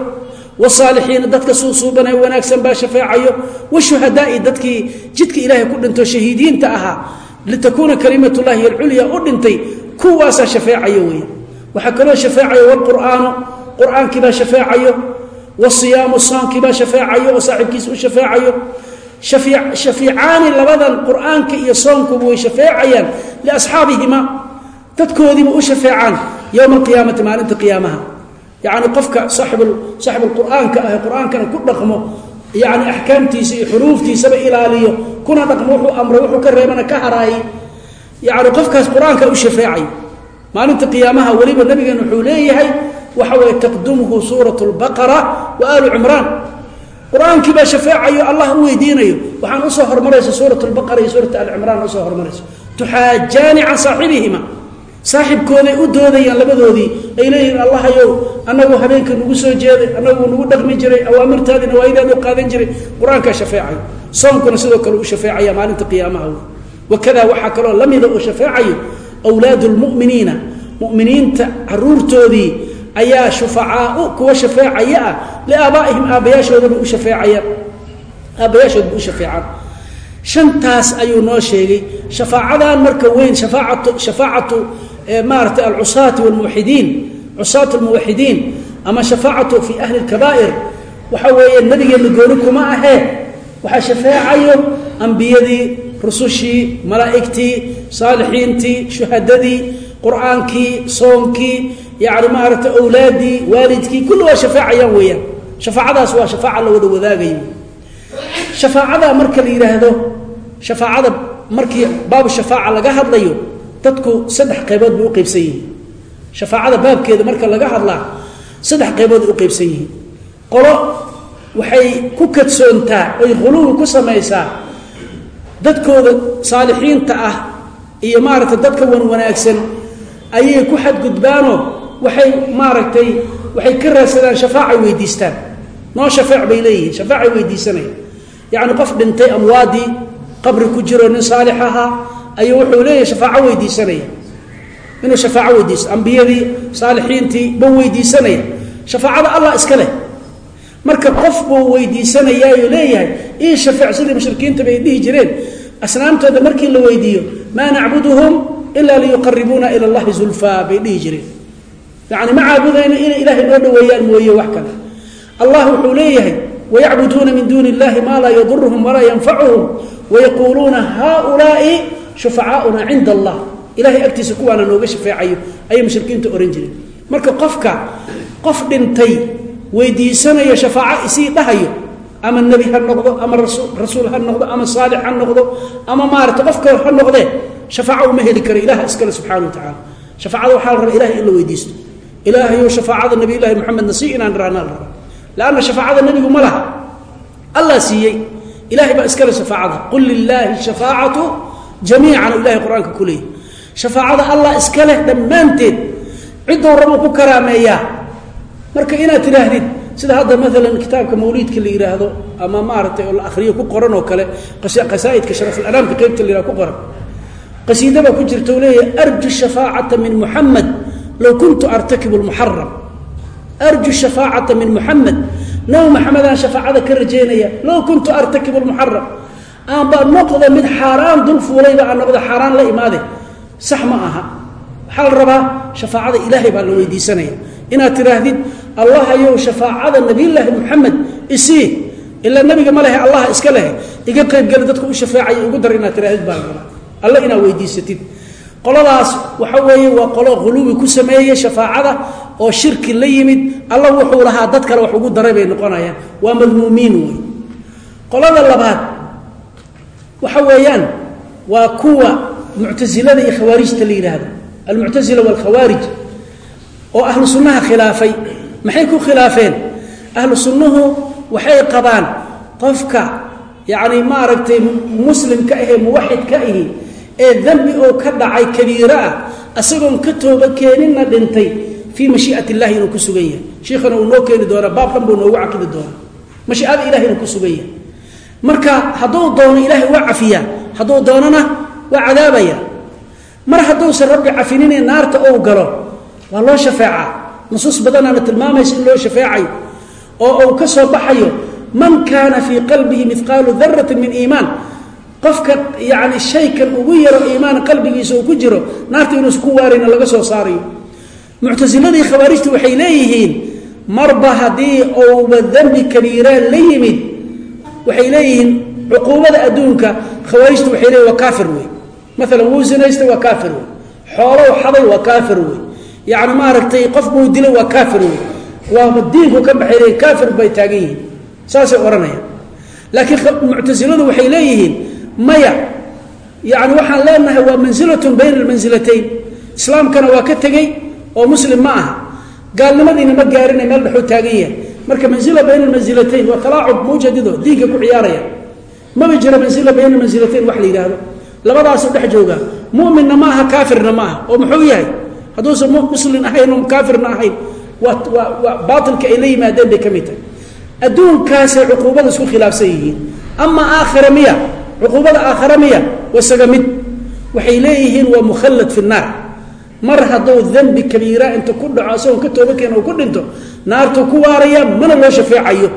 wsaalixiina dadka suusuubanee wanaagsan baa shafeecayo washuhadaai dadkii jidka ilaahay ku dhinto shahiidiinta ahaa litakuuna kalimat llahi alculya u dhintay kuwaasaa shafeecayo weya waxaa kaloo shafeecayo wlqur'aanu qur'aankiibaa shafeecayo wasiyaamu saamkiibaa shafeecayo oo saaxiibkiisa u shafeecayo shafiicaani labadan qur'aanka iyo soomkuba way shafeecayaan liasxaabihima dadkoodiiba u shafeecaan yowma alqiyaamati maalinta qiyaamaha yacni qofka saaxibulqur'aanka ah qur'aankana ku dhaqmo yani axkaamtiisa iyo xuruuftiisaba ilaaliyo kuna dhaqmo wuxuu amray wuxuu ka reebana ka haraayay yani qofkaas qur'aanka u shafeecay maalinta qiyaamaha weliba nabigeena wuxuu leeyahay waxa weye taqdumuhu suurat lbaqara wa aalu cimraan qur'aankii baa shafeecayo allah u weydiinayo. Waxaan u soo hormaraysa suurat lbaqara iyo suurat alcimraan u soo hormaraysa tuxaajaani can saaxibihima saaxibkooday u doodayaan labadoodii ay leeyihiin allahayow anagu habeenka nagu soo jeeday anagu nagu dhaqmi jiray awaamirtaadii nawaayidaad u qaadan jiray. Qur'aankaa shafeecayo. Soonkuna sidoo kale u shafeecaya maalinta qiyaamaha wey wakada waxaa kaloo la mida oo shafeecayo wlaadu lmuminiina muminiinta caruurtoodii ayaa shufacaau kuwa shafeecaya ah liaabaa'ihim aabbayaashoodaba u shafeecayaan aabbayaashoodaba u shafeecaan shantaas ayuu noo sheegay. Shafaacadan marka weyn shaaacatu shafaacatu maarata alcusaati wlmuwaxidiin cusaat lmuwaxidiin ama shafaacatu fi ahli lkabaa'ir waxa weeye nabigeena gooni kuma ahee waxaa shafeecayo ambiyadii rusushii malaa'igtii saalixiintii shuhadadii qur'aankii soonkii yani maarata owlaadii waalidkii kulli waa shafeecayaan weeyaan. Shafaacadaas waa shafaaca la wada wadaagayo. Shafaacada marka la yidhaahdo shafaacada markii baabu shafaaca laga hadlayo dadku saddex qaybood bay u qaybsan yihiin shafaacada baabkeeda marka laga hadlaa saddex qaybood ay u qaybsan yihiin qolo waxay ku kadsoontaa oy khuluwi ku samaysaa dadkooda saalixiinta ah iyo maaragtay dadka wan wanaagsan ayay ku xadgudbaanoo waxay maaragtay waxay ka raadsadaan shafaacay weydiistaan. Noo shafeec bay leeyihiin shafaacay weydiisanayaan yacni qof dhintay amwaadii qabri ku jiro nin saalix ahaa ayuu wuxuu leeyahay shafaaco weydiisanaya. Inuu shafaaco weydiisto ambiyadii saalixiintii buu weydiisanaya. Shafaacada allah iska leh. Marka qof buu weydiisanayaayo leeyahay ii shafeec sidii mushrikiintaba ay dhihi jireen. Asnaamtooda markii la weydiiyo maa nacbuduhum ilaa liyuqaribuuna ila allahi zulfaa bay dhihi jireen yani ma caabudayno inay ilaahay noo dhoweeyaan mooye wax kale. Allah wuxuu leeyahay wayacbuduuna min duuni illahi maa laa yaduruhum walaa yanfacuhum wayaquuluuna haaulaai shufacaauna cinda allah ilahay agtiisa kuwaana nooga shafeecayo ayay mushrikiinta ohan jireen marka qofka qof dhintay weydiisanayo shafaaco isii dhahayo ama nebi ha noqdo ama rasuul ha noqdo ama saalix ha noqdo ama maarata qof kale ha noqdee shafaaco uma heli karo ilaah iskale subxana wa tacaala shafaacada waxaa la rabaa ilahay in la weydiisto ilaahayo shafaacada nabi llaahi moxamedna sii inaan raana la lanna shafaacada nebigu ma laha. Allah siiyey. Ilahay baa iskale shafaacada. Qul lilaahi shafaacatu jamiican o ilahay qur'aanka ku leeyay shafaacada allah iska dhammaanteed. Ciddou rabo ku karaameeyaa marka inaad tidhaahdid sida hadda maalan kitaabka mawliidka la yidhaahdo ama maaragtay oo la akhriyo ku qoran oo kale qasaa'idka sharafulanaamka qeybta la yihahdo ku qoran. Qasiidabaa ku jirta u leeyahay arju shafaacata min muxamed low kuntu artakibu lmuxaram arju shafaacata min muxamed nabi maxamedaan shafaacada ka rajeynaya low kuntu artakibu lmuxaram aanba noqda mid xaaraan dul fuulayba aan noqda xaaraan la imaade sax ma aha waxaa la rabaa shafaacada ilaahay baa la weydiisanaya inaad tidhaahdid allahayow shafaacada nabiyulaahi muxamed isii ilaa nabiga ma lehe allah iska lehe iga qaybgeli dadka u shafeecaya igu dar inaad tidhahdid baa la rabaa qoladaas waxa weeye waa qolo huluwi ku sameeyey shafaacada oo shirki la yimid alla wuxuu lahaa dad kale wax ugu daray bay noqonayaan. Waa madmuumiin wey qolada labaad waxa weeyaan waa kuwa muctasilada iyo khawaarijta la yidhaahdo almuctasila waalkhawaarij oo ahlu sunnaha khilaafay. Maxay ku khilaafeen? Ahlu sunnuhu waxay qabaan qofka yacni maaragtay muslimka ahee muwaxidka ahi ee dembi oo ka dhacay kabiiro ah isagoon ka tooba keeninna dhintay fii mashii'at illahi inuu ku sugan yahay. Shiikhana uu noo keeni doonaa baab dhan buu noogu caqidi doonaa. Mashiicada ilahi inuu ku sugan yahay. Marka hadduu doono ilaahay waa cafiyaa hadduu doonona waa cadaabaya mar hadduusan rabbi cafinine naarta ou galo waa loo shafeecaa. Nusuus badanaana tilmaamaysa in loo shafeecayo oo uu ka soo baxayo man kaana fii qalbihi midqaalu daratin min iimaan qofka yani shaykan ugu yaro iimaan qalbigiisa uu ku jiro naarta inuusan ku waarayna laga soo saarayo. Muctasiladii khawaarijtu waxay leeyihiin marba haddii ouba dembi kabiiraan la yimid waxay leeyihiin cuquubada adduunka khawaarijtu waxay leeyihiin waa kaafir wey maalan wuu sinaystay waa kaafir wey xoolow xaday waa kaafir wey yacni maaragtay qof buu dilay waa kaafir wey waaba diinku ka baxay kaafir bay taagan yihiin. Saasay odhanayaan. Laakiin muctasiladu waxay leeyihiin maya. Yani waxaan leenahay waa mansilatun bayna almansilatayn islaamkana waa ka tegey oo muslim ma aha. Gaalnimadiina ma gaarina meel dhexuu taagan yahay. Marka mansila bayna almansilatayn waa talaacub mawjadido diinka ku ciyaaraya. Maba jiro mansila bayna almansilatayn wax la yidhaahdo. Labadaasuu dhex joogaa muminna ma aha kaafirna ma aha. Oo muxuu yahay? Hadduusan muslin ahayn oo kaafirna ahayn waa waa ay la yimaadeen bay ka mid tahay. Adduunkaasay cuquubada isku khilaafsan yihiin. Ama aakhira miya cuquubada aakhira miya wasaga mid. Waxay leeyihiin waa mukhallad fi naar. Mar hadduu dembi kabiira inta ku dhaco isagoon ka tooba keena ku dhinto naartuu ku waaraya mana loo shafeecayo.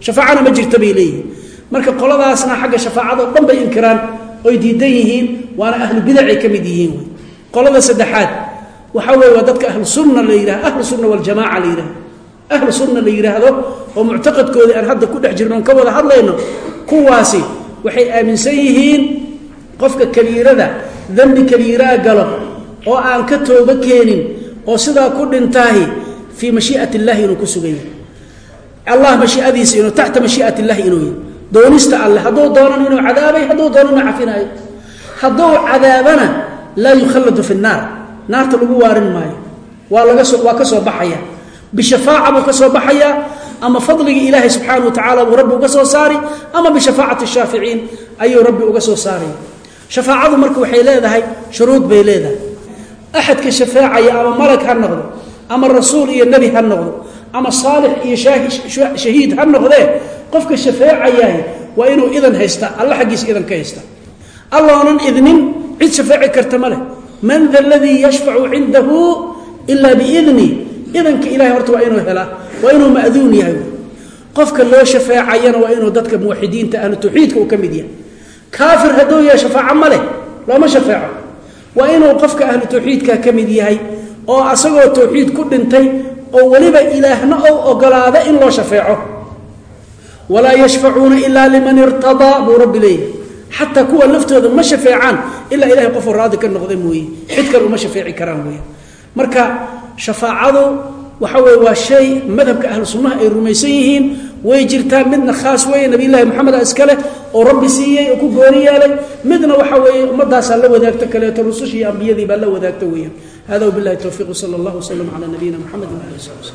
Shafaacana ma jirta bay leeyihiin. Marka qoladaasna xagga shafaacadoo dhan bay inkiraan oy diidan yihiin waana ahlu bidacay ka mid yihiin wy qolada saddexaad waxaa weye waa dadka ahlu sunna la yidhah ahlu sunna waljamaca la yidhahdo. Ahlu sunna la yidhaahdo oo muctaqadkoodii aan hadda ku dhex jirno ka wada hadlayno kuwaasi waxay aaminsan yihiin qofka kabiirada dembi kabiiraa galo oo aan ka tooba keenin oo sidaa ku dhintaahi fii mashii'at illahi inuu ku sugan yahay allah mashiiadiisa inuu taxta mashii'at illahi inuu yahay doonista alle hadduu doonan inuu cadaabay hadduu doonan inuu cafinaayo hadduu cadaabana laa yukhalladu fi nnaar naarta lagu waarin maayo. Waa laga soo waa ka soo baxaya. Bishafaaca buu ka soo baxayaa ama fadligii ilaahay subxaana wa tacala buu rabbi uga soo saari ama bishafaacati shaaficiin ayuu rabbi uga soo saaraya shafaacadu marka waxay leedahay shuruud bay leedahay. Axadka shafeecaya ama malag ha noqdo ama rasuul iyo nebi ha noqdo ama saalix iyo shahiid ha noqdee qofka shafeecayahay waa inuu idan haysta alla xaggiisa idan haysta. Alloonan idnin cid shafeeci karta ma leh. Man da ladii yashfacu cindahu ilaa biidni idanka ilahay horta waa inuu helaa waa inuu ma'duun yahay. Qofka loo shafeecayana waa inuu dadka muwaxidiinta ahlu tawxiidka uu ka mid yahay. Kaafir hadduu yahay shafaaco ma leh looma shafeeco. Waa inuu qofka ahlu tawxiidka ka mid yahay oo asagoo tawxiid ku dhintay oo weliba ilaahna ou ogolaada in loo shafeeco. Walaa yashfacuuna ilaa liman irtadaa buu rabbi leeyahy xataa kuwa laftooda ma shafeecaan ilaa ilahay qofuu raadi ka noqda mooye. Cid kale uma shafeeci karaan weya marka shafaacadu waxa weye waa shay madhabka ahlu sunnaha ay rumaysan yihiin. Way jirtaa midna khaas weeye nabiylahi moxameda iskaleh oo rabbi siiyey oo ku gooni yeelay midna waxa weeye ummadaasaa la wadaagto kaleeto rusushii ambiyadii baa la wadaagto weeyaan. Hada wbilahi towfiiq sala allah wslm cala nabiyina mxamed wali sl